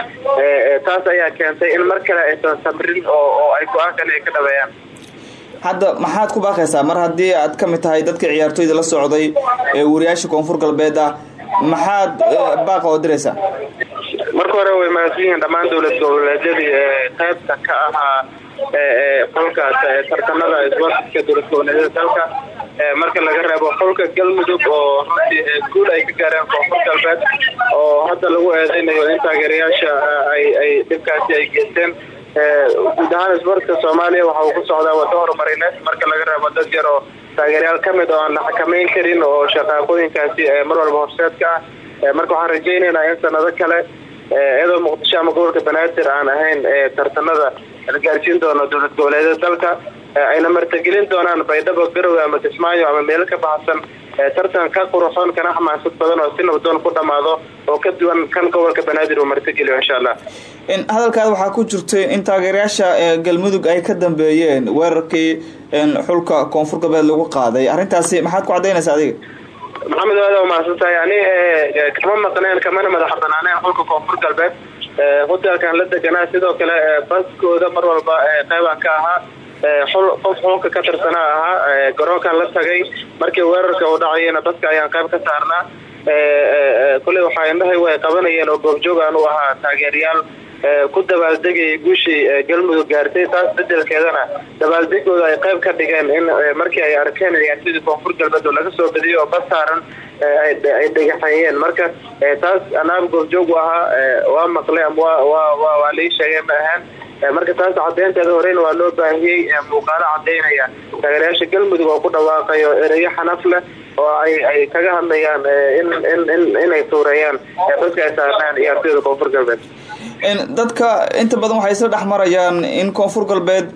taas ayaa keentay in mar kale aysan samrin oo ay go'aankan ay ka dhabeeyaan hadda maxaad ku baaqaysaa? Mar haddii aad ka mid tahay dadka ciyaartooyda la socday ee wariyaasha koonfur galbeed ah maxaad baaqa oo diraysaa? Marka hore way mahadsan yihiin dowlad goboleedyadii qaybta ka ahaa xulkaas tartanada isboortiska dowlad goboleedyada dalka. Marka laga reebo xulka galmudug oo runtii guul ay ka gaareen koonfur galbeed oo hadda lagu eedeynayo in taageerayaasha ay ay dhibkaasi ay geysteen guud ahaan isboortka soomaaliya waxa uu ku socdaa wado horumarineed marka laga reebo dad yar oo taageerayaal ka mid oo aan la xakameyn karin oo shaqaaqooyinkaasi mar walba horseedka ah. Marka waxaan rajaynaynaa in sanado kale iyadoo muqdisho ama gobolka banaadir aan ahayn tartanada la gaarsiin doono dowlad goboleedyada dalka ayna martagelin doonaan baydhabo garowe ama kismaayo ama meelo ka baxsan tartan ka quruxoon kana xamaasad badan oo si nabdoon ku dhamaado oo ka duwan kan gobolka banaadir uu martageliyo insha allah. Hadalkaada waxaa ku jirtay in taageerayaasha galmudug ay ka dambeeyeen weerarkii xulka koonfur galbeed lagu qaaday. Arrintaasi maxaad ku cadaynaysaa adiga? Maxamed aada u mahadsantahay ani kama maqneen kamana madaxa banaaneen xulka koonfur galbeed hotelkan la deganaa sidoo kale baskooda mar walba qeybaan ka ahaa qof xulka ka tirsanaa ahaa garoonkan la tagay markii weerarka uu dhacayana baska ayaan qayb ka saarnaa. Kulley waxaa indhahay way qabanayeen oo goobjoog aan ahaa taageerayaal. Ku dabaaldegayay guushii galmudug gaartay taas bedelkeedana dabaaldegooda ay qayb ka dhigeen in markii ay arkeen ciyaartooyda koonfur galbeed oo laga soo badiyay oo bas saaran ay dhagaxeeyeen. Marka taas anaab goobjoog u ahaa waa maqlay ama wa waa lai sheegay ma ahaan marka taas cadeynteeda horeyna waa loo baahiyey muuqaalo cadeynaya taageerayaasha galmudug oo ku dhawaaqayo ereyo xanaf leh oo ay ay kaga hadlayaan in in inay tuureeyaan baska ay saarnaan ciyaartooyda koonfur galbeed. Dadka inta badan waxay isla dhex marayaan in koonfur galbeed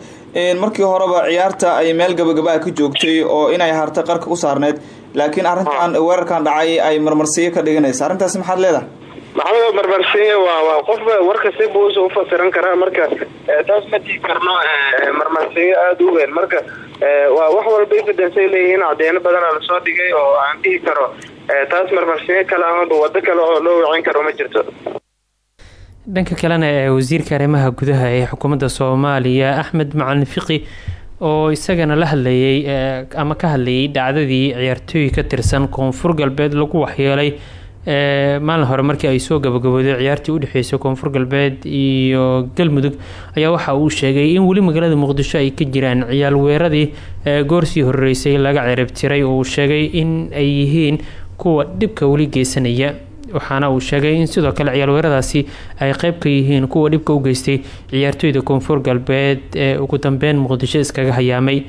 markii horeba ciyaarta ay meel gabagabaa ka joogtay oo inay hartay qarka u saarneyd laakiin arrintan weerarkan dhacay ay marmarsiyo ka dhiganaysa. Arrintaasi maxaad leedahay maxamed marmarsiye waa qofba warka si buu u fasiran karaa. Marka taas ma tii karno marmarsiyo aada u weyn. Marka waa wax walba evidence ay leeyihiin cadeyno badana la soo dhigay oo aan dhihi karo. Taas marmarsiyo kale amaba wado kale oo loo wicin karo ma jirto. Dhanka kalena wasiirka arrimaha gudaha ee xukuumadda soomaaliya axmed macalin fiqi oo isagana la hadlayay ama ka hadlayay dhacdadii ciyaartooy ka tirsan koonfur galbeed lagu waxyeelay maalin hore markii ay soo gabagabooday ciyaartii udhexeysay koonfur galbeed iyo galmudug ayaa waxa uu sheegay in weli magaalada muqdisho ay ka jiraan ciyaal weeradii goorsii horeysay laga cirib tiray oo uu sheegay in ay yihiin kuwa dhibka weli geysanaya waxaana uu sheegay in sidoo kale ciyaal weeradaasi ay qeyb ka yihiin kuwa dhibka u geystay ciyaartooyda koonfur galbeed ee ugu dambeyn muqdisho iskaga hayaamay.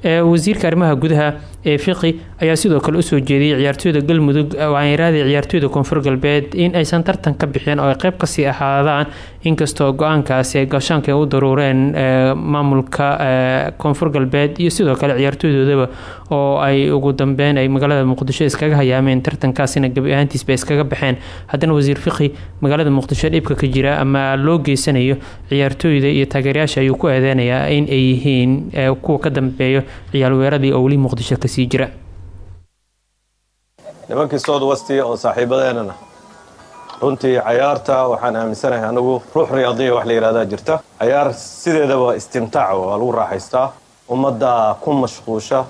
Wasiirka arrimaha gudaha ee fiqi ayaa sidoo kale u soo jeediyay ciyaartooyda galmudug waaniraadii ciyaartooyda koonfur galbeed in aysan tartan ka bixin oo ay qeyb ka sii ahaadaan inkastoo go'aankaasi ay gaashaanka u daruureen maamulka koonfur galbeed iyo sidoo kale ciyaartooydoodaba oo ay ugu dambeyn ay magaalada muqdisho iskaga hayaameen tartankaasina gabi ahaantiisba iskaga baxeen. Haddana wasiir fiqi magaalada muqdisho dhibka ka jira ama loo geysanayo ciyaartooyda iyo taageerayaasha ayuu ku eedeynayaa in ay yihiin kuwa ka dambeeyo ciyaal weeradii oo weli ka sii jira. Nimankii sood oo saaxiibadeenana. Runtii cayaarta waxaan aaminsanahay anigu ruux riyaadiya wax la yihahdaa jirta. Cayaar sideedaba istimtaac waa lagu raaxaystaa. Ummadda ku mashquusha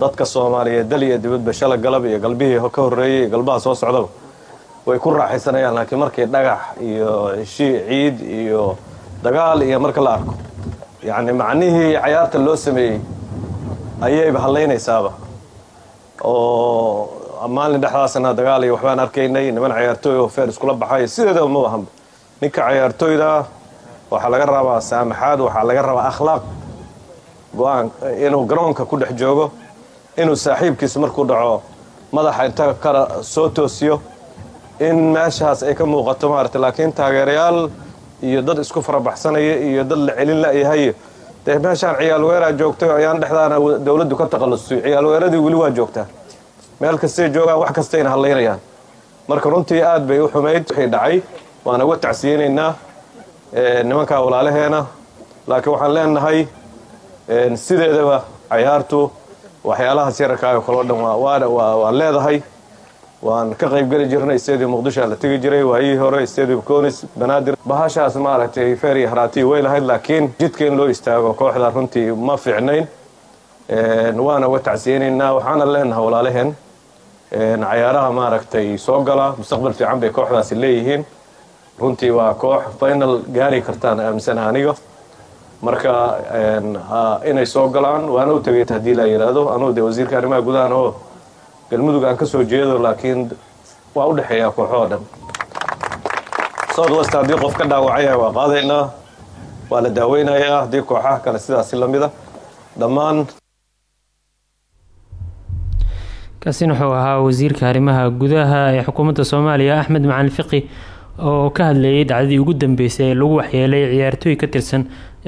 dadka soomaaliyeed dal iyo dibadba shala galab iyo galbihii ka horreeyey iyo galbaha soo socdaba way ku raaxaysanayaan laakiin markii dhagax iyo heshii ciid iyo dagaal iyo marka la arko. Yacni macnihii cayaarta loo sameeyey ayayba hadlaynaysaaba oo maalin dhexdaasna dagaal iyo waxbaan arkaynay niman cayaartooy oo feer iskula baxay sideedaba ma ahanba ninka cayaartooyda waxaa laga rabaa saamaxaad waxaa laga rabaa akhlaaq go'aan inuu garoonka ku dhex joogo inuu saaxiibkiisa markuu dhaco madaxa inta kala soo toosiyo in meeshaas ay ka muuqato maarata laakiin taageerayaal iyo dad isku farabaxsanaya iyo dad la celin la-yahay dee meeshaan ciyaal weeraa joogtay ayaan dhexdaana dowladdu ka taqalusay ciyaal weeradii weli waa joogtaa meel kastay joogaan wax kastayna hadlaynayaan marka runtii aad bay u xumayd wixii dhacay. Waan uga tacsiyeynaynaa nimankaa walaalaheena. Laakiin waxaan leenahay sideedaba cayaartu waxyaalahaas yararkaayo kaloo dhan waan leedahay waan ka qaybgeli jirnay stadium muqdishoa la tegi jiray waayihii hore stadium conis banaadir. Bahashaas maaragtay feer iyo haraatiyi way lahayd laakiin jidka in loo istaago kooxda runtii ma fiicnayn. Waana uga tacsiyeynaynaa waxaana leenaha walaalaheen cayaaraha maaragtay soo gala mustaqbal fiican bay kooxdaasi leeyihiin. Runtii waa koox final gaari kartaan aaminsana aniga. Marka inay soo galaan waana u tegay haddii la yidhaahdo anugu dee wasiirka arrimaha gudahan oo galmudug aan ka soo jeedo laakiin waa u dhexeeyaa kooxoo dhan. South west haddii qof ka dhaawacaya waa qaadaynaa waa la daaweynayaa haddii kooxaha kale sidaasi la mid a dhammaan. Kaasina wuxuu ahaa wasiirka arrimaha gudaha ee xukuumadda soomaaliya axmed macalin fiqi oo ka hadlayay dhacdadii ugu dambeysay ee lagu waxyeelay ciyaartooy ka tirsan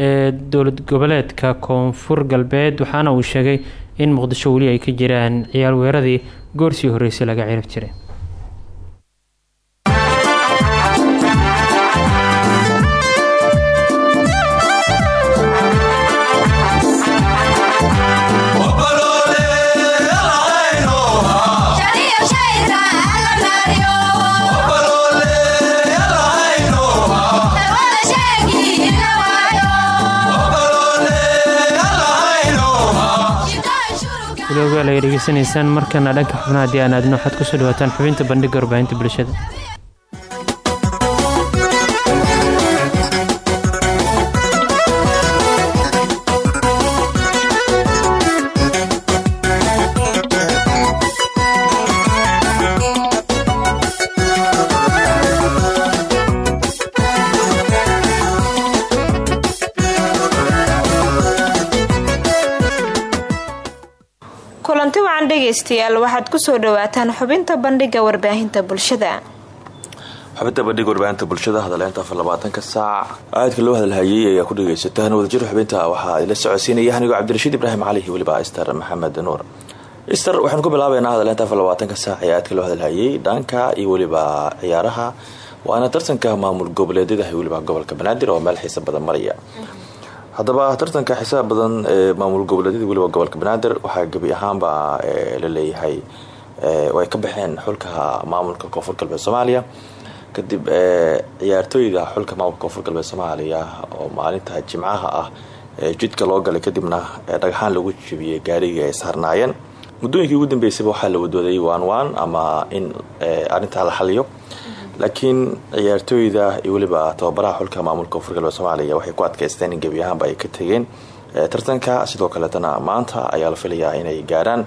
ee dowlad goboleedka koonfur galbeed waxaana uu sheegay in muqdisho weli ay ka jiraan ciyaar weeradii goorsii horreysay laga cirib jiray walogaal ay dhegeysanaysaan markana dhanka xubnaha haddii aan aadno waxaad ku soo dhawaataan xubinta bandhiga warbaahinta bulshada wacan dhegaystayaal waxaad ku soo dhawaataan xubinta bandhiga warbaahinta bulshada. Xubinta bandhiga warbaahinta bulshada hadaleynta afar labaatanka saac. Aadka loo hadalhayay ayaa ku dhagaysataan wadajir xubinta waxaa idila socodsiinaya anigoo cabdirashiid ibraahim cali iyo weliba ister maxamed nuur. Ister waxaanu ku bilaabeynaa hadaleynta afar labaatanka saac ee aadka loo hadalhayay dhanka iyo weliba ciyaaraha. Waana tartanka maamul goboleedyada weliba gobolka banaadir oo meel xiisa badan maraya haddaba tartanka xisaab badan ee maamul goboleedyada weliba gobolka banaadir. Waxaa gebi ahaanba la leeyahay ay ka baxeen xulka maamulka koonfur galbeed soomaaliya. Kadib ciyaartooyda xulka maamulka koonfur galbeed soomaaliya oo maalinta jimcaha ah jidka loo galay kadibna dhagaxaan lagu jebiyey gaarigii ay saarnaayeen muddooyinkii ugu dambeysayba waxaa la wadwaday waan waan ama in arintaa la xaliyo laakiin ciyaartooyda iyo weliba tababaraha xulka maamulka koonfur galbeed soomaaliya waxay ku adkaysteen in gebi ahaanba ay ka tegeen. Tartanka sidoo kaleetana maanta ayaa la filayaa inay gaaraan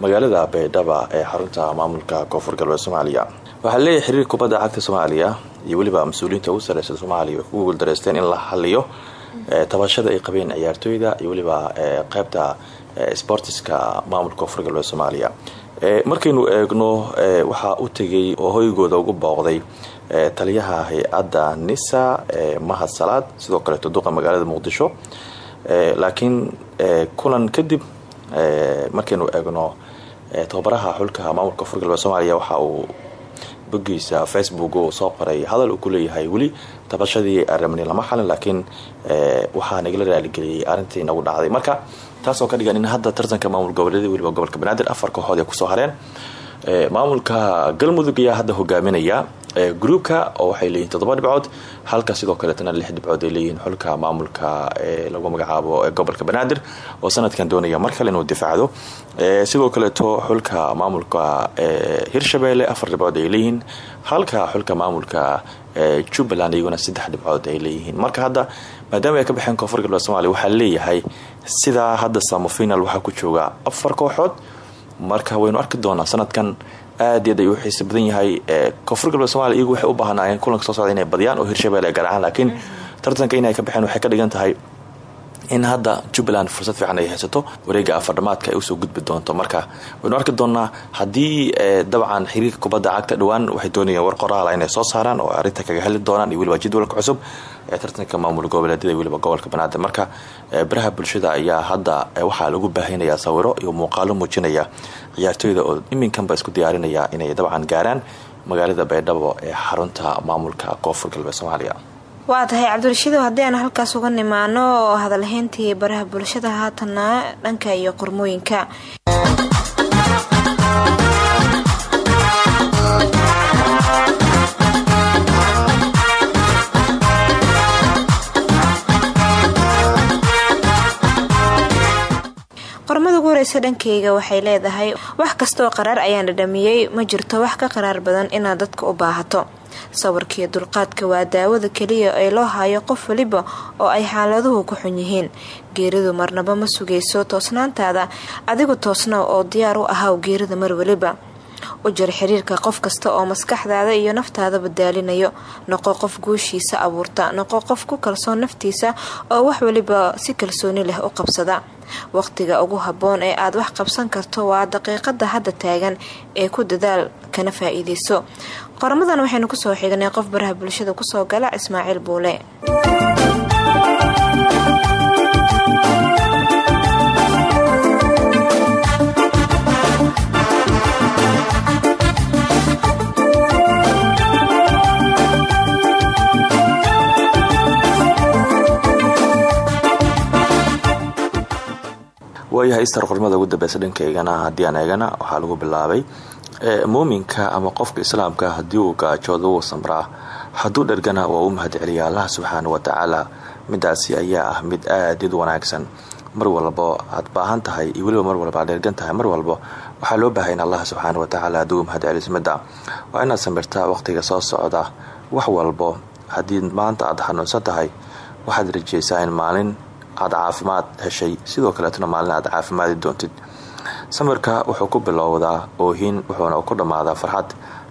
magaalada baydhaba ee xarunta maamulka koonfur galbeed soomaaliya. Waxaa leeyahay xiriir kubadda cagta soomaaliya iyo weliba mas'uuliyiinta ugu sareysa soomaaliya way ku guuldareysteen in la xaliyo tabashada ay qabeen ciyaartooyda iyo weliba qeybta sportiska maamulka koonfur galbeed soomaaliya markaynu eegno waxaa u tegay oo hoygooda ugu booqday taliyaha hay'adda nisa mahad salaad sidoo kaleeto duqa magaalada muqdisho. Laakiin kulan kadib markaynu eegno tababaraha xulka maamulka galbeed soomaaliya waxa uu bogiisa facebook uu soo qoray hadal uu ku leeyahay weli tabashadii aramni lama xalin laakiin waxaa nagala raaligeliyey arintii nagu dhacday. Marka taasoo ka dhigan in hadda tartanka maamul goboleeda weliba gobolka banaadir afar kooxood ay ku soo hareen. Maamulka galmudug ayaa hadda hogaaminaya. Groupka oo waxay leeyihiin toddoba dhibcood halka sidoo kaleetana lix dhibcood ay leeyihiin xulka maamulka lagu magacaabo gobolka banaadir oo sanadkan doonaya mar inuu difaacdo. Sidoo kaleeto xulka maamulka hirshabeelle afar dhibcood ay leeyihiin halka xulka maamulka jubbaland iyaguna saddex dhibcood ay leeyihiin. Marka hadda maadaama ay ka baxeen koonfur galbeed somalia waxaa leeyahay sidaa hadda samofinal waxaa ku jooga afar kooxood. Marka waynu arki doonaa sanadkan aad iyaad ayuu xiisa badan yahay koonfur galbeed somalia iyagu waxay u baahnaayeen kulanka soo socda inay badiyaan oo hirshabelle ay laakiin tartanka inay ka baxeen waxay ka dhigan tahay in hadda jubbaland fursad fiican ay haysato wareega afardhamaadka ay u soo gudbi doonto. Marka waynu arki doonaa haddii dabcan xiriirka kubadda cagta dhowaan waxay doonayeen war qoraala inay soo saaraan oo arrinta kaga heli doonaan iyo weliba jadwalka cusub ee tartanka maamul goboleedyada weliba gobolka banaadir marka baraha bulshada ayaa hadda waxaa lagu baahinayaa sawiro iyo muuqaalo muujinaya ciyaartooyda oo iminkanba isku diyaarinaya inay dabcan gaaraan magaalada baydhabo ee xarunta maamulka koonfur galbeed soomaaliya. Waa tahay cabdirashiidow haddii aan halkaas uga nimaano oo hadalhayntii baraha bulshada haatana dhanka iyo qormooyinka qormada ugu horeysa dhankeyga waxay leedahay wax kastaoo qaraar ayaan dhadhamiyey ma jirto wax ka qaraar badan inaad dadka u baahato sawirkiiyo dulqaadka waa daawada keliya ee loo hayo qof waliba oo ay xaaladuhu ku xun yihiin geeridu marnaba ma sugayso toosnaantaada adigu toosna oo diyaar u ahaw geerida mar waliba u jir xiriirka qof kasta oo maskaxdaada iyo naftaadaba daalinayo noqo qof guushiisa abuurta noqo qof ku kalsoon naftiisa oo wax waliba si kalsooni leh u qabsada. Waqtiga ugu habboon ee aad wax qabsan karto waa daqiiqada hadda taagan ee ku dadaal kana faa-iideyso. Qormadan waxaynu ku soo xignay qof baraha bulshada ku soo gala ismaaciil buule waayahay istar qormada ugu dambeysa dhankaygana haddii aan eegana waxaa lagu bilaabay muuminka ama qofka islaamka haddii uu gaajoodo wuu samraa hadduu dhergana waa u mahad celiya allah subxaana wa tacaala midaasi ayaa ah mid aadid wanaagsan. Mar walbo aad baahan tahay iyo weliba mar walba aad dhergan tahay mar walbo waxaa loo baahay in allah subxaana wa tacaala haddii uu mahad celiso midda. Waa inaad soo socda wax walbo haddii maanta aad xanuunsan tahay waxaad rajeysaa in maalin aad caafimaad heshay sidoo kaleetna maalin aad caafimaadi doontid. Samirka wuxuu ku bilowdaa oohin wuxuuna ku dhammaadaa farxad.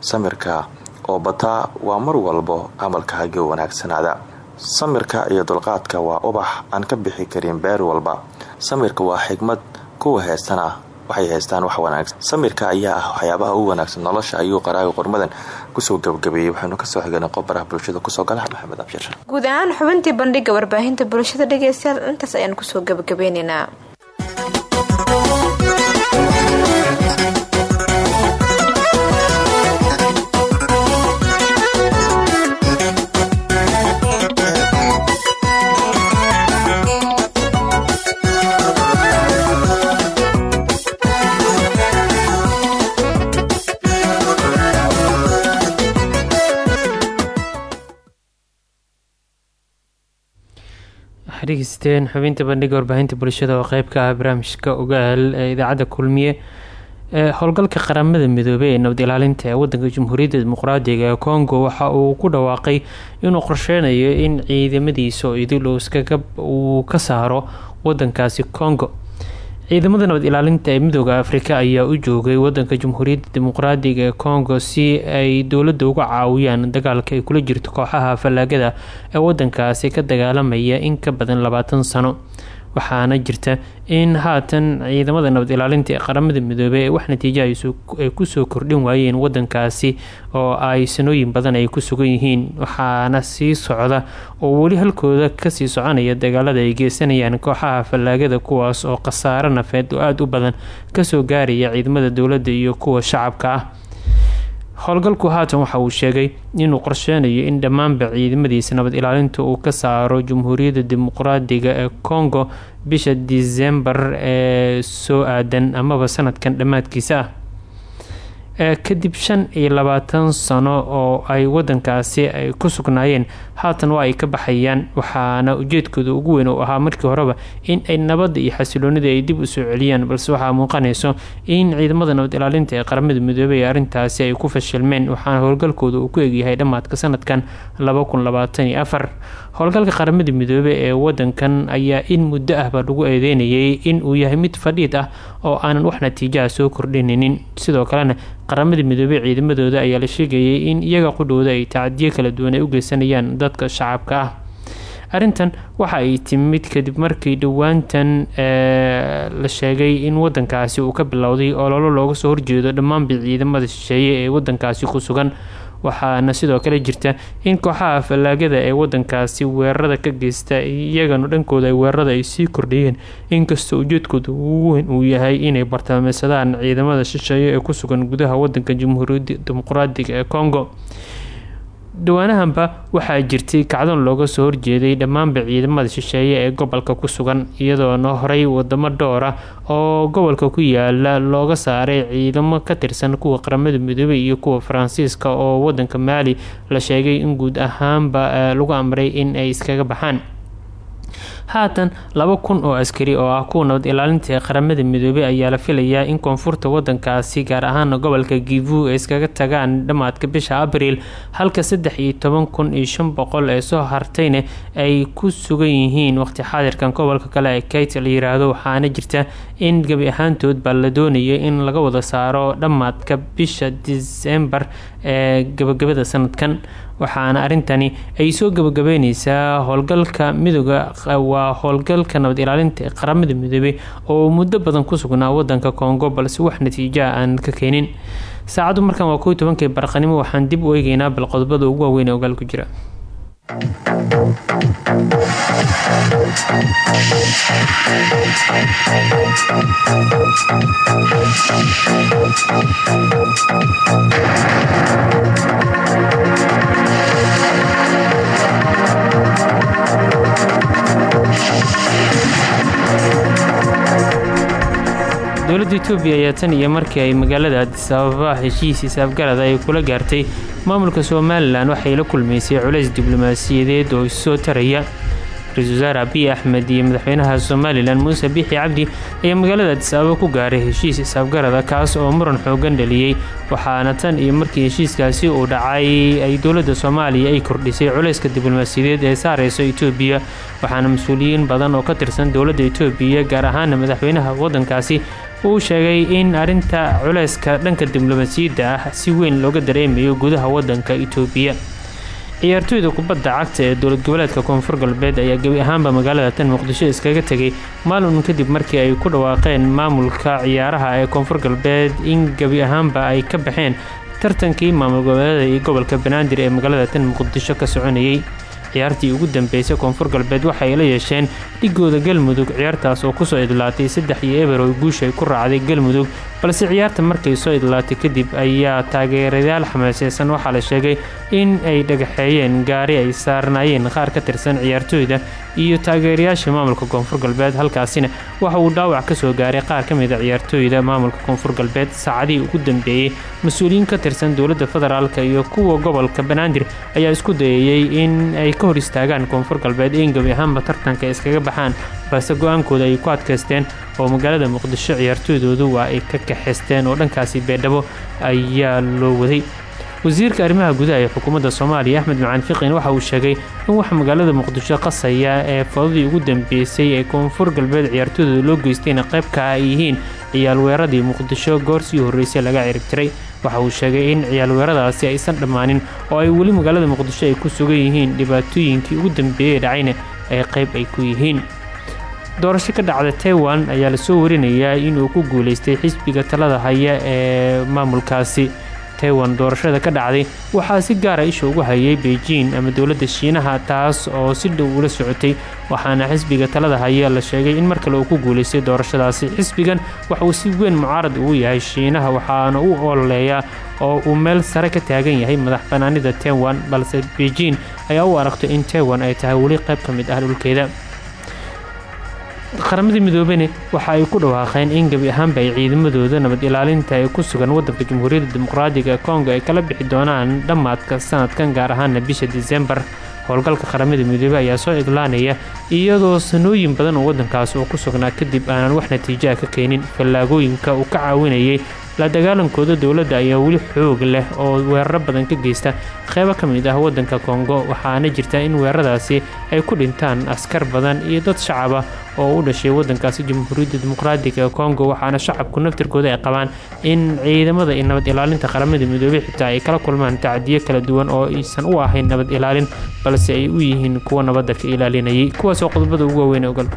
Samirka oo bataa waa mar walbo camalkaaga wanaagsanaada. Samirka iyo dulqaadka waa ubax aan ka bixi karin beer walba. Samirka waa xigmad kuwa heestana waxay haystaan wax wanaagsan. Samirka ayaa ah waxyaabaha ugu wanaagsan nolosha ayuu qaraaga qormadan ku soo gabagabeeyey waxaynu ka soo xiganay qof baraha bulshada ku soo gala maxamed abshir. Guud ahaan xubintii bandhiga warbaahinta bulshada dhegeystayaal intaas ayaan ku soo gabagabeyneynaa dhegeysteen xubinta bandhiga warbaahinta bulshada oo qeyb ka ah barnaamijka ogaal ee idaacadda kulmiye howlgalka qaramada midoobey ee nabad ilaalinta ee wadanka jamhuuriyadda dimuqraadiga ee congo waxa uu ku dhawaaqay inuu qorsheynayo in ciidamadiisa oo idilowskaga uu ka saaro wadankaasi congo ciidamada nabad ilaalinta ee midooda afrika ayaa u joogay wadanka jamhuuriyadda dimuqraadiga ee congo si ay dowladda uga caawiyaan dagaalka ay kula jirto kooxaha fallaagada ee wadankaasi ka dagaalamaya in ka badan labaatan sano waxaana jirta in haatan ciidamada nabad ilaalinta ee qaramada midoobey wax natiijo ay ku soo kordhin waayeen wadankaasi oo ay sanooyin badan ay ku sugan yihiin. Waxaana sii socda oo weli halkooda ka sii soconaya dagaalada ay geysanayaan kooxaha fallaagada kuwaas oo khasaaro nafeed oo aada u badan ka soo gaaraya ciidamada dowladda iyo kuwa shacabka ah howlgalku haatan waxa uu sheegay inuu qorsheynayo in dhammaanba ciidamadiisa nabad ilaalinta uu ka saaro jamhuuriyadda dimuqraadiga ee congo bisha disembar ee soo aadan amaba sanadkan dhammaadkiisa ah. Kadib shan iyo labaatan sano oo ay wadankaasi ay ku sugnaayeen haatan waa ay ka baxayaan. Waxaana ujeedkooda ugu weyn uu ahaa markii horeba in ay nabadda iyo xasiloonida ay dib u soo celiyaan balse waxaa muuqanayso in ciidamada nabad ilaalinta ee qaramada midoobey ee arrintaasi ay ku fashilmeen waxaana howlgalkooda uu ku egyahay dhammaadka sanadkan howlgalka qaramada midoobey ee wadankan ayaa in muddo ahba lagu eedeynayay in uu yahay mid fadhiid ah oo aanan wax natiijaha soo kordhininin sidoo kalena qaramada midoobey ciidamadooda ayaa la sheegayay in iyaga qudhooda ay tacadiyo kala duwan ay u geysanayaan dadka shacabka ah. Arrintan waxa ay timid kadib markii dhowaantan la sheegay in wadankaasi uu ka bilowday ololo looga soo horjeedo dhammaanba ciidamada shisheeye ee wadankaasi ku sugan. Waxaana sidoo kale jirta in kooxaha fallaagada ee wadankaasi weerarada ka geysta iyagana dhankooda ay weerarada ay sii kordhiyeen. Inkastoo ujeedkooda ugu weyn uu yahay inay bartilmeysadaan ciidamada shisheeye ee ku sugan gudaha wadanka jamhuuriyadda dimuqraadiga ee congo dhawaanahanba waxaa jirtay kacdoon looga soo horjeeday dhammaanba ciidamada shisheeye ee gobolka ku sugan iyadoona horey wadamo dhowra oo gobolka ku yaalla looga saaray ciidamo ka tirsan kuwa qaramada midoobey iyo kuwa faransiiska oo wadanka maali la sheegay in guud ahaanba lagu amray in ay iskaga baxaan haatan laba kun oo askari oo ah kuwa nabad ilaalinta qaramada midoobey ayaa la filayaa in koonfurta wadankaasi gaar ahaana gobolka kivu ay iskaga tagaan dhammaadka bisha abriil. Halka saddex iyo toban kun iyo shan boqol ee soo hartayna ay ku sugan yihiin waqti xaadirkan gobolka kale ee kate la yiraahdo waxaana jirta in gebi ahaantood baa la doonaya in laga wada saaro dhammaadka bisha disembar ee gabagabada sanadkan. Waxaana arintani ay soo gabagabeyneysaa howlgalka midooda waa howlgalka nabad ilaalinta ee qaramada midoobey oo muddo badan ku sugnaa wadanka kongo balse wax natiijaha aan ka keenin. Saacaddu markan waa kow tobankii barqanimo waxaan dib u eegeynaa bal qodobada ugu waaweyn ee ogaal ku jira dowladda etoobiya ayaa tan iyo markii ay magaalada adis ababa heshiis hisaabgarada ay kula gaartay maamulka somalilan waxay la kulmaysay culays diblomaasiyadeed oo isoo taraya. Ra'iisul abiy axmed iyo madaxweynaha somalilan muuse biixi cabdi ayaa magaalada adis ababa ku gaaray heshiis hisaabgarada kaas oo muran xoogan dhaliyey waxaana tan iyo markii heshiiskaasi uu dhacay ay dowladda soomaaliya ay kordhisay culayska diblomaasiyadeed ee saareyso etoobiya waxaana mas'uuliyiin badan oo ka tirsan dowladda etoobiya gaar ahaana madaxweynaha wadankaasi uu sheegay in arinta culeyska dhanka diblomaasiyadda ah si weyn looga dareemayo gudaha wadanka itoobiya. Ciyaartooyda kubadda cagta ee dowlad goboleedka koonfur galbeed ayaa gebi ahaanba magaalada tan muqdisho iskaga tegay maalin kadib markii ay ku dhawaaqeen maamulka ciyaaraha ee koonfur galbeed in gebi ahaanba ay ka baxeen tartankii maamul goboleeda iyo gobolka banaadir ee magaalada tan muqdisho ka soconayay ciyaartii ugu dambeysay koonfur galbeed waxay la yeesheen dhigooda galmudug ciyaartaas oo ku soo idlaatay saddex iyo eber oo guusha ku raacday galmudug balse ciyaarta markay soo idlaatay kadib ayaa taageerayaal xamaaseysan waxaa la sheegay in ay dhagaxeeyeen gaari ay saarnaayeen qaar ka tirsan ciyaartooyda iyo taageerayaasha maamulka koonfur galbeed halkaasina waxa uu dhaawac ka soo gaaray qaar ka mid a ciyaartooyda maamulka koonfur galbeed saacadihii ugu dambeeyey. Mas'uuliyiin ka tirsan dowladda federaalk iyo kuwa gobolka banaadir ayaa isku dayayey in ay ka hor istaagaan koonfur galbeed in gebi ahaanba tartanka iskaga baxaan balse go'aankooda ay ku adkaysteen oo magaalada muqdisho ciyaartooydoodu waa ay ka kaxaysteen oo dhankaasi beedhabo ayaa loo waday wasiirka arrimaha gudaha ee xukuumadda soomaaliya axmed macaan fiqin waxa uu sheegay in waxa magaalada muqdisho qasaya ee fadadii ugu dambeysay ee koonfur galbeed ciyaartooydooda loo geystayna qaybka ay yihiin ciyaalweeradii muqdisho goor sii horreysay laga ciribtiray waxa uu sheegay in ciyaalweeradaasi aysan dhammaanin oo ay weli magaalada muqdisho ay ku sugan yihiin dhibaatooyinkii ugu dambeeyey dhacayna ee qayb ay ku yihiin. Doorasho ka dhacda taiwan ayaa la soo warinayaa inuu ku guuleystay xisbiga talada haya ee maamulkaasi taiwan doorashada ka dhacday waxaa si gaara isha ugu hayay beijing ama dowladda shiinaha taas oo si dhow ula socotay waxaana xisbiga talada haya la sheegay in mar kale uu ku guuleystay doorashadaasi. Xisbigan waxa uu si weyn mucaarad ugu yahay shiinaha waxaana u ololeeyaa oo uu meel sare ka taagan yahay madax banaanida taiwan balse beijing ayaa u aragto in taiwan ay tahay weli qayb ka mid ah dhulkeeda qaramada midoobene waxa ay ku dhawaaqeen in gebi ahaanba ay ciidamadooda nabad ilaalinta ee ku sugan wadanka jamhuuriyadda dimuqraadiga kongo ay kala bixi doonaan dhammaadka sanadkan gaar ahaana bisha disembar. Howlgalka qaramada midoobey ayaa soo idlaanaya iyadoo sanooyin badan oo wadankaas oo ku sugnaa kadib aanan wax natiijaha ka keenin. Fallaagooyinka uu ka caawinayay la dagaalankooda dowladda ayaa weli xoog leh oo weeraro badan ka geysta qeybo ka mid ah wadanka kongo waxaana jirta in weeraradaasi ay ku dhintaan askar badan iyo dad shacaba oo u dhashay wadankaasi jamhuuriyadda dimuqraadiga ee kongo waxaana shacabku naftirkooda ay qabaan in ciidamada iyo nabad ilaalinta qaramada midoobey xitaa ay kala kulmaan tacdiyo kala duwan oo aysan u ahayn nabad ilaalin balse ay u yihiin kuwa nabadda ka ilaalinayay kuwaasoo qodobada ugu waaweyn ee ogaal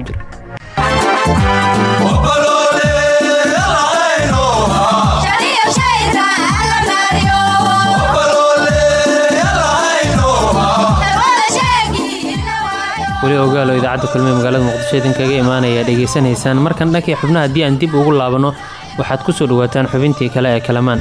weli ogaalo idaacadda kulmiye magaalada muqdisho idinkaga imaanaya dhegaysanaysaan markan dhankii xubnaha haddii aan dib ugu laabanno waxaad ku soo dhawaataan xubintii kale ee kalamaan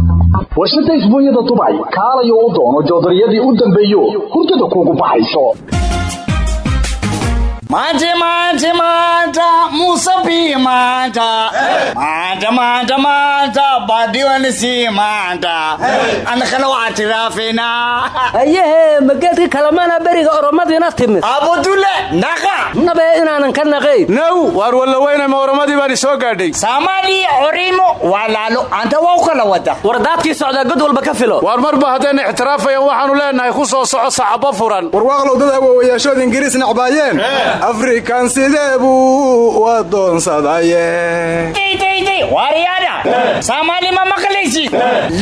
warshada isbuunyada dubay kaalayo u doono joodariyadii u dambeeyo hurdada kuugu baxayso Bi manta. Manta, manta, manta, badi wani si manta. Ana kala waa tirafina. ayehe mageedka kalamana beriga oromadiina timid abudule naqa nabe inaanan ka naqayn naw waar wallaweyne ma oromadii baan isoo gaadhay Samali orimo walaalo anta waa u kala wada. wardaadkii socdaa god walba ka filo. Waar marba haddayna ixtiraafayaan waxaanu leenahay ku soo soco sacabo furan. Warwaaqlow dad awoowayaashood ingiriis nacbaayeen afrikan sidee buu u adoonsadaye. Samali ma maqlaysi.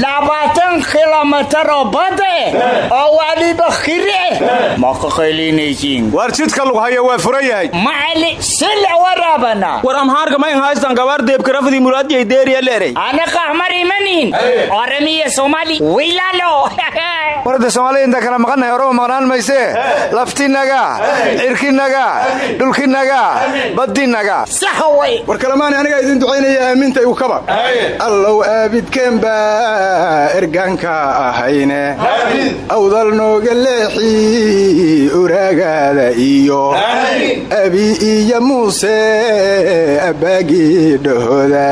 Labaatan kilomitar oo bada eh oo waliba khiri eh. Ma ka qaylinaysiin. waar jidka lagu haya waa furan yahay macali sila waraabana war amhaarka may haystan gabaar deebkarafadii muraadiyay deeriya leeray. Ana qahmar imanin oramiya somali wiilalo. Warada soomaalida intaan kala maqannahay oraba maqnaan maysee laftinaga cirkinaga dhulkinaga. Badinaga. Sax way war kalamaani anigaa idin ducaynaya aaminta igu kaba. Allow aabidkeen baa ergaanka ahayne. Awdal nooga leexi uraagaada iyo. Abi iyo muuse abbaagii dhahoda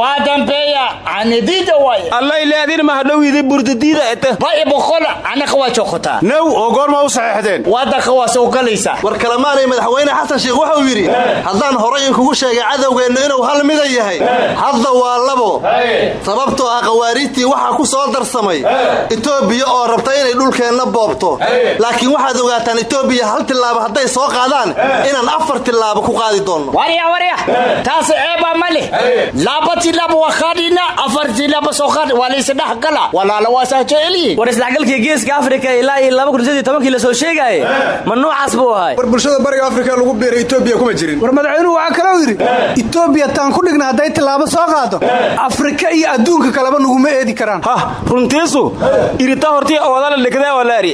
waa dambeeya anidida way alla ilaadin mahadhowidi burdadiida ete ba iboqola anaka waa jokotaa naw oo goorma u saxeexdeen wadanka waa soo galaysa war kalamaanay madaxweyne xasan sheikh wuxuu yidhi haddaan horay inkugu sheegay cadowgeennu inuu hal mida yahay hadda waa labo sababtoo ah khawaariijtii waxaa ku soo darsamay etoobiya oo rabta inay dhulkeenna boobto laakiin waxaad ogaataan etoobiya hal tillaabo hadday soo qaadaan inaan afar tillaabo ku qaadi doonno warya warya taas eeba ma leh tilaba waa qaadina afar tilaba soo qaad waa laysa dhex gala walaala waa saa jecelyihin war isdhexgalkii geeska afrika ilaa iyo laba kun iyo tobankii la soo sheegaaye ma noocaas buu ahay. War bulshada bariga afrika lagu biiray etoobiya kuma jirin. War madaxweynuhu waxaa kaloo yidhi etoobiya taan ku dhigna hadday tillaabo soo qaado afrika iyo adduunka kaleba naguma eedi karaan. Hah runtiisu irita hortii oodala dhigdee walaari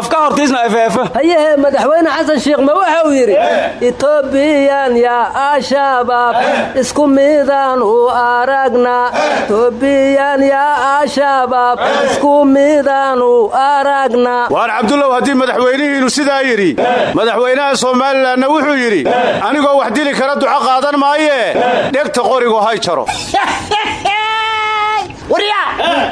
afka hortiisna afeefa hayehe madaxweyne xasan sheikh ma waxa uu yidhi etoobiyan yaa al-shabaab isku midaan u aragna etoobiyan yaa al-shabaab isku midaan u aragna. Waar cabdullow haddii madaxweynihiinu sidaa yidhi madaxweynaha somalilanna wuxuu yidhi anigoo wax dili kara duco qaadan maayee dhegta qorigu hay jaro warya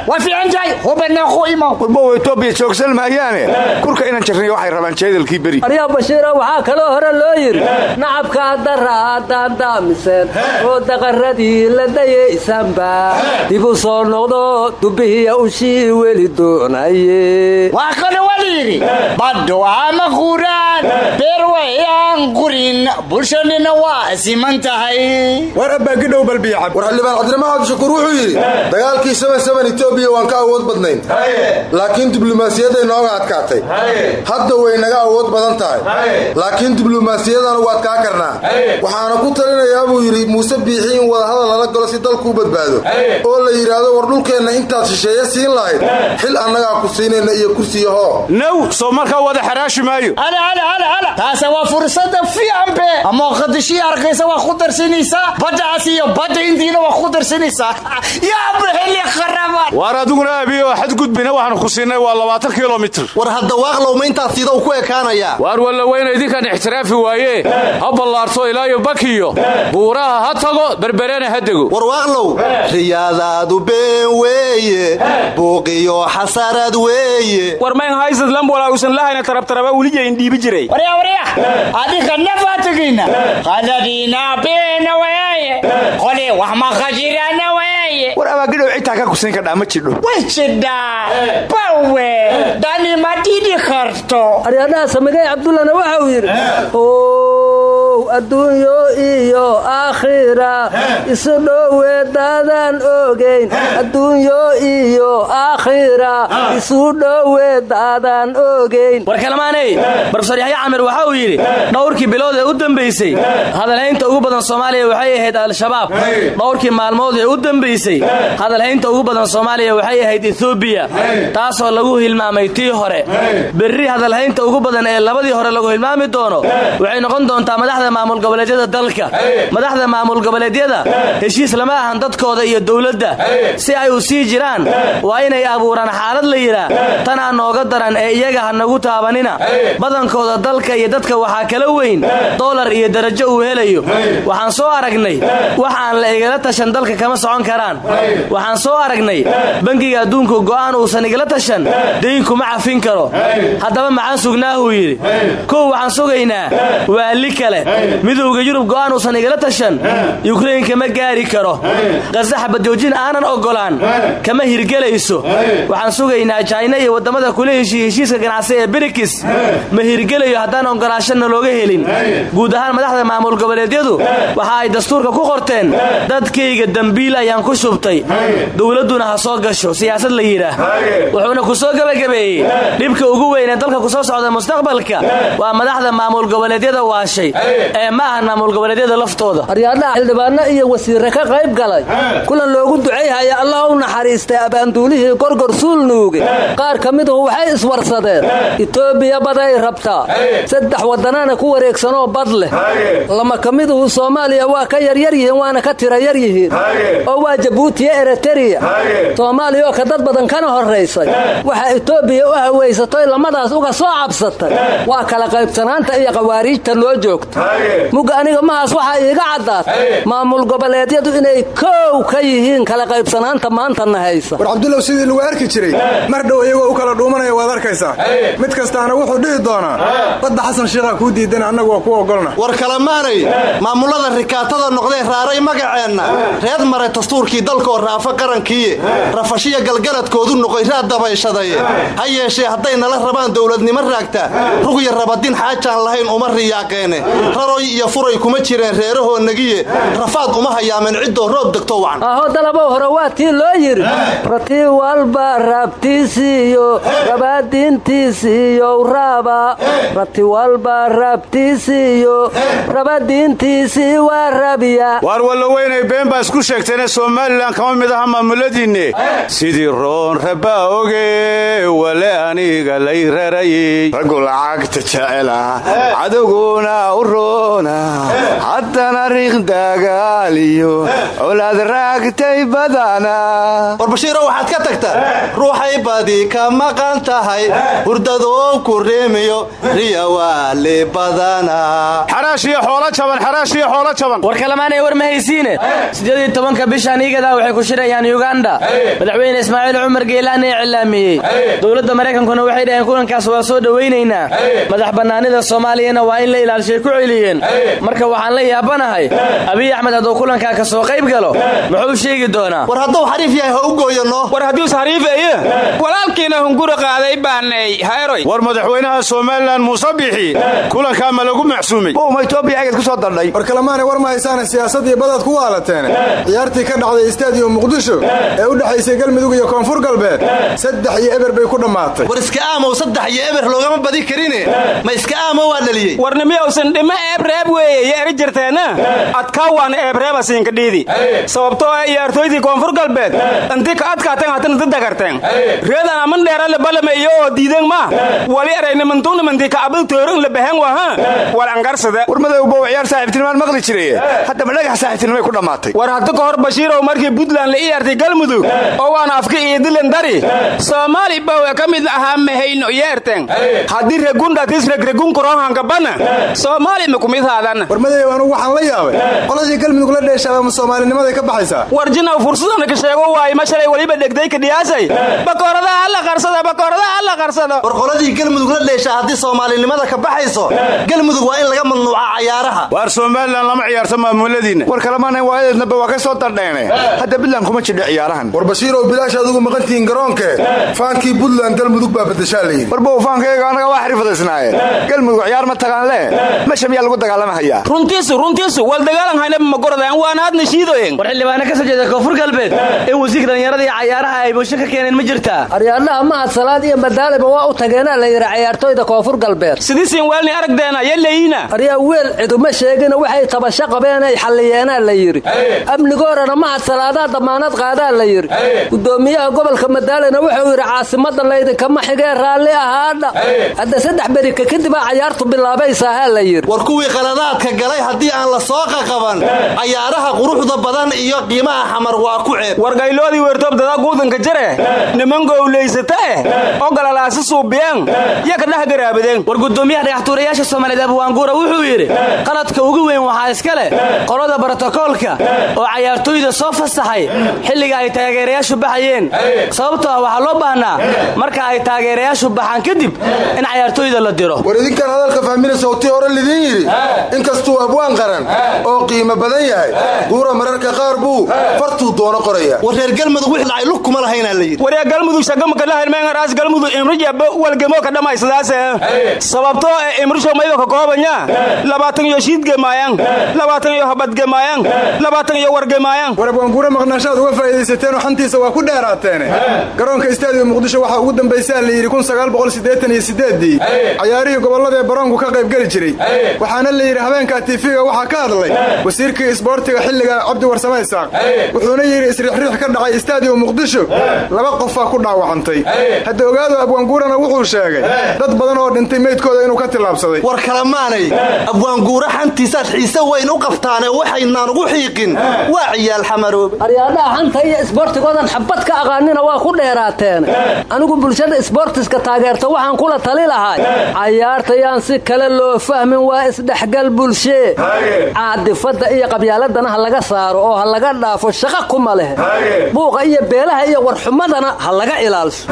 waa fiican tahay? Hubana ku imo warbow etoobiya joogsan maayaane kurka inaan jirnay waxay rabaan jeedalkii beri. Aryaa bashiiro waxaa kaloo hore loo yidhi nacabka dara haddaan daamiseen oo daqaradii la dayaysanba dib u soo noqdo dubbihiya ushii weli doonaye waa kale waa la yidhi baddo ama quraan beer wayaan qurin bulshadina waa siman tahay. War abbaagidhow balbiyacab war xildhibaan cabdiramaan cabdishakuur wuxuu yidhi saban etoobiya waan ka awood badnayn. Laakiin diblomaasiyadday nooga adkaatay. Hadda way naga awood badan tahay. Laakiin diblomaasiyadan ugu adkaa karnaa. Waxaana ku talinayaa buu yidhi muuse biixi in wadahadal lala galo si dalkuu badbaado. Oo la yidhaahdo war dhulkeenna intaad shisheeye siin lahayd. Xil annagaa ku siinayna iyo kursiyahoo naw soo markaa wada xaraashi maayo. Taase waa fursada fiican be. Ama qadishii arkaysa waa ku darsanaysaa baddaas iyo badda indiina waa ku darsanaysaa yaaba heli qaraban waar adiguna abiyo xadgudbina waxaanu ku siinay waa labaatan kilomitr war hadda waaqlowma intaas sida uu ku ekaanayaa waar wallaweyna idinkaan ixtiraafi waaye. Ha ballaarto ilaayo bakiyo. Buuraha ha tago berberena ha dego. War waaqlow riyaadaadu been weeye. Buuqiyo xasarad weeye. War mayn haysad lambola usan lahayna tarabtaraba welijayn dhiibi jiray. Warya warya! Adinka nafaa tegayna qadadiina beena weeye. Qole wax ma khajirana weeye. War abaagidhow citaa ka kusayn kadhaa ma jidho way jidhaa bawe dani ma dhidi karto aryadhaha samigay cabdullana waxa uu yidhi ow adduunyo iyo aakhira. Isu dhowe daadaan ogayn adduunyo iyo aakhira. Isu dhowe daadaan ogayn war kalmaaney barofesor yaxya camir waxa uu yidhi dhowrkii bilood ee u dambaysay hadalhaynta ugu badan soomaaliya waxay ahayd al-shabaab. Dhowrkii maalmood ee u dambaysay hadalhaynta ugu badan soomaaliya waxay ahayd etoobiya taasoo lagu hilmaamay tii hore. Berri hadalhaynta ugu badan ee labadii hore lagu hilmaami doono waxay noqon doontaa madaxda maamul goboleedyada dalka. Madaxda maamul goboleedyada. Heshiis lama ahan dadkooda iyo dowladda. Si ay u sii jiraan waa inay abuuraan xaalad la yidhaa tanaa nooga daran ee iyaga ha nagu taabanina. Badankooda dalka iyo dadka waxaa kala weyn. Doolar iyo darajo uu helayo. Waxaan soo aragnay wax aan la igala tashan dalka kama socon karaan. Waxaan soo aragnay bangiga adduunku go'aan uusan igala tashan. Dayn kuma cafin karo. Haddaba maxaan sugnaahuu yidhi. Kow waxaan sugaynaa waali kale midowga yurub go'aan uusan igala tashan yukrain kama gaari karo. Qase xabadjoojin aanan oggolaan. Kama hirgelayso. Waxaan sugaynaa jayna iyo waddamada kula heshiiya heshiiska ganacsi ee birikis. Ma hirgelayo haddaan oggolaashana looga helin. Guud ahaan madaxda maamul goboleedyadu waxa ay dastuurka ku qorteen dadkayga dembiil ayaan ku shubtay. Dowladduna ha soo gasho siyaasad la yidhaah. Wuxuuna ku soo gebagabeeyey. Dhibka ugu weyn ee dalka ku soo socda mustaqbalka waa madaxda maamul goboleedyada waashay ee ma ahan maamul goboleedyada laftooda. Aryaadhaha xildhibaano iyo wasiirre ka qayb galay. Kulan loogu ducayhaya allah u naxariistay abaanduulihii gorgor suulnuuge qaar ka miduhu waxay iswarsadeen. Itoobiya baday rabtaa. Saddex waddanana ku wareegsanoo bad leh lama ka miduhu soomaaliya waa ka yaryar yihiin waana ka tira yar yihiin. Oo waa jabuutiya ereteriya. Soomaaliya oo ka dad badan kana horraysay waxaa itoobiya u hawaysatoy lamadaas uga soo cabsatay. Waa kala qaybsanaanta iyo qawaariijta noo joogta mugga aniga mahaas waxaa iiga caddaat maamul goboleedyadu inay koow ka yihiin kala qaybsanaanta maantana haysa. War cabdulow sidii lagu arki jiray mar dhow iyagoo u kala dhuumanaya waad arkaysaa. Mid kastaana wuxuu dhihi doonaa badda xasan shiikhaa kuu diidan annagu waa ku ogolna war kalemaanay maamulada rikaatada noqdee raaray magaceenna. Reed maray dastuurkii dalkoo raafa qarankiiye rafashiya galgaladkoodu noqoy raad dabayshadaye ha yeeshee hadday nala rabaan dowladnimo raagta. Rugya rabadin xaajaan lahayn uma riyaaqeene raroy iyo furay kuma jireen reerahoo negiye. Rafaad uma hayaameen ciddoo roob degto wacan. Aho dalabow hore waa tii loo yidhi rati walba raabtiisiiyo rabadiintiisiiyow raaba. Rati walba raabtiisiiyo rabadiintiisii waa rabya waar walloweynay been baa isku sheegteene somalilan kama mid aha maamuladiinne sidii roon rabbaa oge wale aniga lay rarayey raggu lacagta jecela cadowguna u roona haddana riiq dagaaliyo colaad raagtay badana. War bashiiro waxaad ka tagta ruuxay badi ka maqan tahay hurdadoo ku reemiyo riya waali badana. Xaraash iyo xoolo jaban xaraash iyo xoolo jaban. War kalamaanay war ma haysiine? Siddeed iyo tobanka bishan iigadaa waxay ku shirayaan yuganda madaxweyne ismaaciil cumar geelaan ee cilaamiyey dowladda maraykankuna waxay dhaheen kulankaas waa soo dhowaynaynaa madax bannaanida soomaaliyana waa in la ilaalshay ku celiyeen marka waxaan la yaabanahay abiy axmed hadduu kulankaa ka soo qayb galo muxuu sheegi doonaa? War hadduu xariif yahay ha u gooyanno war haddius hariifeeye walaalkiina hunguri qaaday baanay hayroy war madaxweynaha somalilan muuse bixi kulankaa ma lagu macsuumay. Uma etoobiya agad ku soo dardhay war kalemaanay war ma haysaane siyaasad iyo badaad ku waalateen. Ciyaartii ka dhacday istaadiyo muqdisho ee u dhexaysay galmudug iyo koonfur galbeed saddex iyo eber bay ku dhammaatay. War iska aamow saddex iyo eber loogama badi karine ma iska aamo waa dhaliyey. Warnimiyowsan dhimo eebreeb weeye yo eri jirteenna adkaawaan eebreeba siinkadhiidi sababtoo ah ciyaartooydii koonfur galbeed. Intii ka adkaateen hatan inta dagarteen. Reedan aman dheerale balame iyo oo diideen ma. Wali eraynimantuunimantii ka abal toorin la baahan waha wal angarsada war madowbow ciyaar saaxiibtinimaan maqli jiray. Haddaba dhagax saaxiibtinimay ku dhammaatay war hadda ka hor bashiirow markii puntland la iyaartay galmudug oo waana afka iyo dilan dari. Soomaali bawe ka mid ahaa mahayno yeerteen haddii regundhatis regregun korohankabana soomaali ma kumid haadan war madow anugu waxaan la yaabay? Qoladii galmudug la dheeshaaba ma soomaalinimaday ka baxaysaa? War jinaw fursadana ka sheego waaye ma shalay weliba dhegday ka dhiyaasay. Bakooradaha alla qarsada bakooradaha alla qarsada war qoladii galmudug la dheesha haddii soomaalinimada ka baxayso galmudug waa in laga mamnuuca cayaaraha. Waar somalilan lama ciyaarto maamuladiinna war kalemaana waayadeednaba waa ka soo dardheene hadda buntland kuma jidho ciyaarahan. War bashiirow bilaash adugu maqantihiin garoonke faankii buntland galmudug baa badashaa layidhi warbow faankayga anaga waa xirfadaysnaaye galmudug ciyaar ma tagaan le meesha miyaa lagu dagaalamahayaa. Runtiisu runtiisu wal dagaalan haynaba ma goradaan waana hadna shiidoyen war xildhibaano ka soo jeeda koonfur galbeed. In wasiirka dhallinyarada iyo cayaaraha ay bulsho ka keeneen ma jirtaa? Aryaadhaha mahad salaad iyo madaaliba waa u tageenaa la yidhi cayaartooyda koonfur galbeed. Sidiisin weelni aragdeena yaleyina aryaa weel ciduma sheegina waxay tabasho qabeen ay xalliyeenaa la yidhi. Amnigoorana mahad salaadaa damaanad qaadaa la yidhi. Gudoomiyaha gobolka madaalena wuxuu yidhi caasimadan laydinkama xigee raalli ahaadha. Hadda saddex berika kadibaa cayaartu bilaabaysaahaa la yidhi qaladaadka galay haddii aan la soo qaqaban cayaaraha quruxda badan iyo qiimaha xamar waa ku ceeb. Wargayloodii weertoobdada guudanka jare niman gowlaysata eh oo galalaasi suubiyeen yo ka dhex garaabadeen. War gudoomiyaha dhagaxtuurayaasha soomaaliyeed abwaanguura wuxuu yidhi qaladka ugu weyn waxaa iska leh qolada brotokoolka oo cayaartooyda soo fasaxay xilliga ay taageerayaashu baxayeen. Sababtoo ah waxaa loo baahnaa marka ay taageerayaashu baxaan kadib in cayaartooyda la diro. War idinkan hadalka fahminaysa tii hore lidiin yidhi inkastuu abwaan qaran oo qiimo badan yahay guura mararka qaar buu fartuu doono qoraya. War reer galmudug wix dhacay lug kuma lahaynaa la yidhi. Waryaa galmudug shagamaka dhahaynmeengaraas galmudug imrijaba walgemo ka dhammaysadaase sababtoo ee imrisho maydo ka koobanya labaatan iyo shiidgemaayaan labaatan iyo habadgemaayaan labaatan iyo wargemaayaan war abwaanguura maqnaashaad uga faa'iidaysateen oo xantiisa waa ku dheeraateene garoonka istaadiyo muqdisho waxaa ugu dambaysaa la yidhi ii cayaarihii gobollada ee baroonku ka qaybgeli jiray waxaana la yidhi habeenkaa tiifiga waxaa ka hadlay wasiirkii isboortiga xilliga cabdi warsame isaaq wuxuuna yidhi isriixriix ka dhacay istaadiyo muqdisho. Laba qofaa ku dhaawacantay. Hadda ogaado abwaanguurana wuxuu sheegay dad badan oo dhintay meydkooda inuu ka tillaabsaday war kalemaanay abwaanguura xantiisaad xiise weyn u qabtaane waxaynaan ugu xiiqin. Waa ciyaal xamaroobe aryaadhaha xanta iyo isboortigoodan xabad ka aqaanina waa ku dheeraateen. Anigu bulshada isboortiska taageerta waxaan kula tali lahay. Cayaartayaan si kale loo fahmin waa isdhexgal bulshee caadifadda iyo qabyaaladana ha laga saaro oo ha laga dhaafo shaqa kuma leh. Buuqa iyo beelaha iyo warxumadana ha laga ilaalsho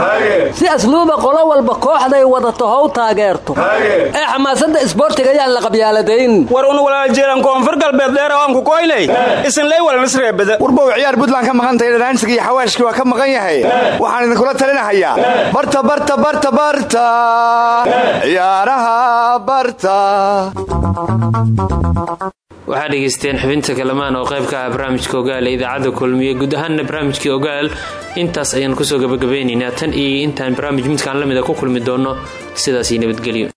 si asluuba qolo walba kooxday wadato how taageerto. Ee xamaasadda isboortiga yaan la qabyaaladayn. War un walaaljeelan koonfur galbeed dheer aan ku koynay isinley walnisreebada warbow ciyaar buntland ka maqantahay dhanaansiga iyo xawaashkii waa ka maqan yahay. Waxaan idinkula talinahayaa. Barta barta barta barta. Ciyaaraha barta waxaad dhegaysteen xubinta kalamaan oo qayb ka ah barnaamijka ogaal ee idaacadda kulmiye. Guud ahaanna barnaamijkii ogaal intaas ayaan ku soo gabagabeynaynaa tan iyo intaan barnaamij midkaan la mida ku kulmi doonno sidaasii nabadgelyo